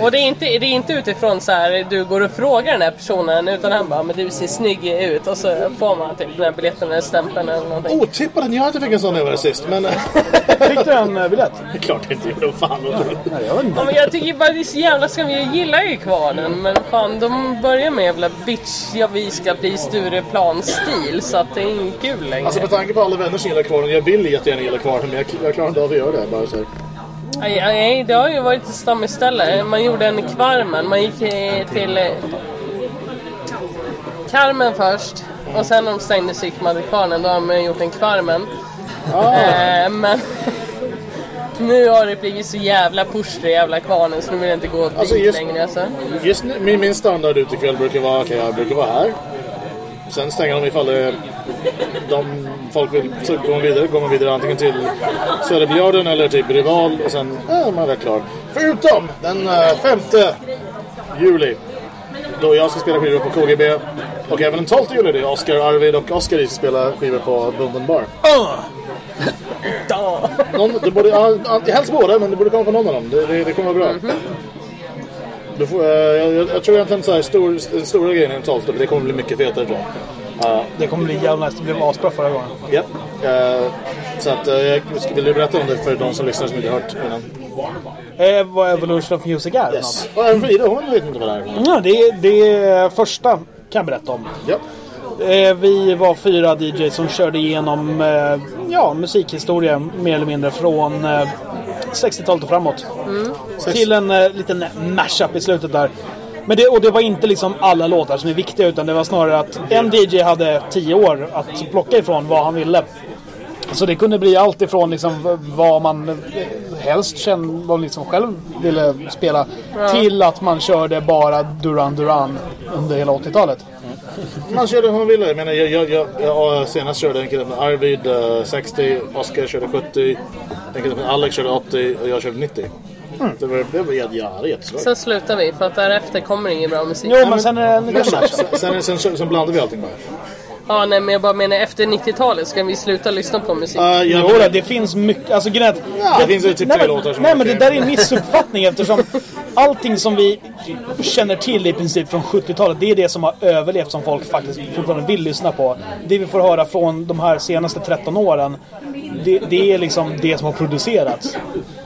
Och det är inte, det är inte utifrån så här du går och frågar den här personen utan han bara men du ser snygg ut och så får man typ den här biljetten eller stämpeln eller någonting. Otippat att jag inte fick en sån när jag var sist. Men Fick du en eh, biljett? det är klart jag inte gjorde. Fan. Nej, jag. Ja, men jag tycker bara det är så jävla skam. Jag gillar ju kvarnen men fan de börjar med jävla bitch, ja vi ska bli Stureplan-stil så att det är inte kul längre. Alltså med tanke på alla vänner som gillar kvarnen. Jag vill jättegärna gilla kvarnen men jag, jag klarar inte av att göra det. Bara så här. Nej, nej, det har ju varit ett stammisställe. Man gjorde en Kvarmen. Man gick till eh, Carmen först. Och sen när de stängde så gick man till Kvarnen. Då har man gjort en Kvarmen. Eh, men nu har det blivit så jävla push det jävla Kvarnen så nu vill jag inte gå dit Alltså, just- längre. Alltså. Just nu, min, min standard utekväll brukar vara okej, jag brukar vara här. Sen stänger de ifall det, de folk vill så går man vidare. Går man vidare antingen till Söderbiljarden eller typ Rival och sen är man rätt klar. Förutom den eh, 5 juli. Då jag ska spela skivor på KGB. Och även den 12 juli det är Oscar, Arvid och Oscar ska spela skivor på Bunden Bar. Någon, det borde, helst båda, men det borde komma på någon av dem. Det, det, det kommer vara bra. Du får, eh, jag, jag, jag tror egentligen så här, stor, den stora grejen är 12, för det kommer bli mycket fetare tror jag. Ja, Det kommer bli jävla nice. Det blev asbra förra gången. ja. Eh, så att, uh, jag vill du berätta om det för de som lyssnar som inte hört innan? Eh, vad Evolution of Music är. Yes. Och även Frida, hon vet inte vad det är. Ja, det, är- det är första kan jag berätta om. Ja. Eh, vi var fyra DJs som körde igenom eh, ja, musikhistoria mer eller mindre från eh, 60-talet och framåt. Till en eh, liten mashup i slutet där. Men det, och det var inte liksom alla låtar som är viktiga utan det var snarare att en DJ hade tio år att plocka ifrån vad han ville. Så det kunde bli allt ifrån liksom vad man eh, helst kände, vad liksom själv ville spela till att man körde bara Duran Duran under hela 80-talet. Man körde hur man ville. Jag, menar, jag, jag, jag, jag senast körde en kille med Arvid eh, 60, Oscar körde 70, en kille med Alex körde 80 och jag körde 90. Det var, det var jätte- jättesvårt. Sen slutar vi för att därefter kommer ingen bra musik. Jo, men sen är det en liten match. Sen, sen, sen, sen blandar vi allting bara. Ja, nej, men jag bara menar efter 90-talet ska vi sluta lyssna på musik. Uh, Jo, jag, då, det finns mycket. Alltså grejen Ja, det finns ju typ nej, tre men, låtar som Nej, men det där är en missuppfattning eftersom allting som vi känner till i princip från 70-talet, det är det som har överlevt som folk faktiskt fortfarande vill lyssna på. Det vi får höra från de här senaste 13 åren, det, det är liksom det som har producerats.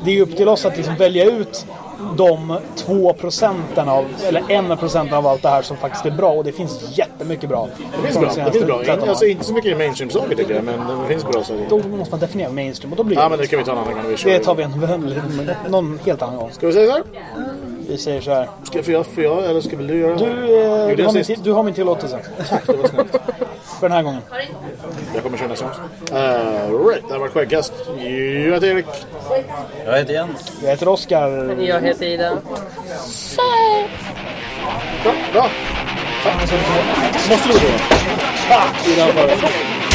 Det är upp till oss att liksom välja ut de två procenten av, eller en procent av allt det här som faktiskt är bra. Och det finns jättemycket bra. Det finns bra. Det finns bra. Alltså, inte så mycket mainstream-saker tycker jag, men det finns bra saker. Då måste man definiera mainstream och då blir Ja, det... men det kan vi ta en annan gång. Vi. Det tar vi en, någon helt annan gång. Ska vi säga så här? Vi säger så här. Ska får jag, får jag eller ska väl du göra? Du, eh, du, har min, du har min tillåtelse. Tack, det var snällt. För den här gången. Jag kommer köra nästa gång. Uh, right, det har varit skäggkast. Jag heter Erik. Jag heter Jens. Jag heter Oskar. Jag heter Ida. Bra, bra. Måste du gå? Ah,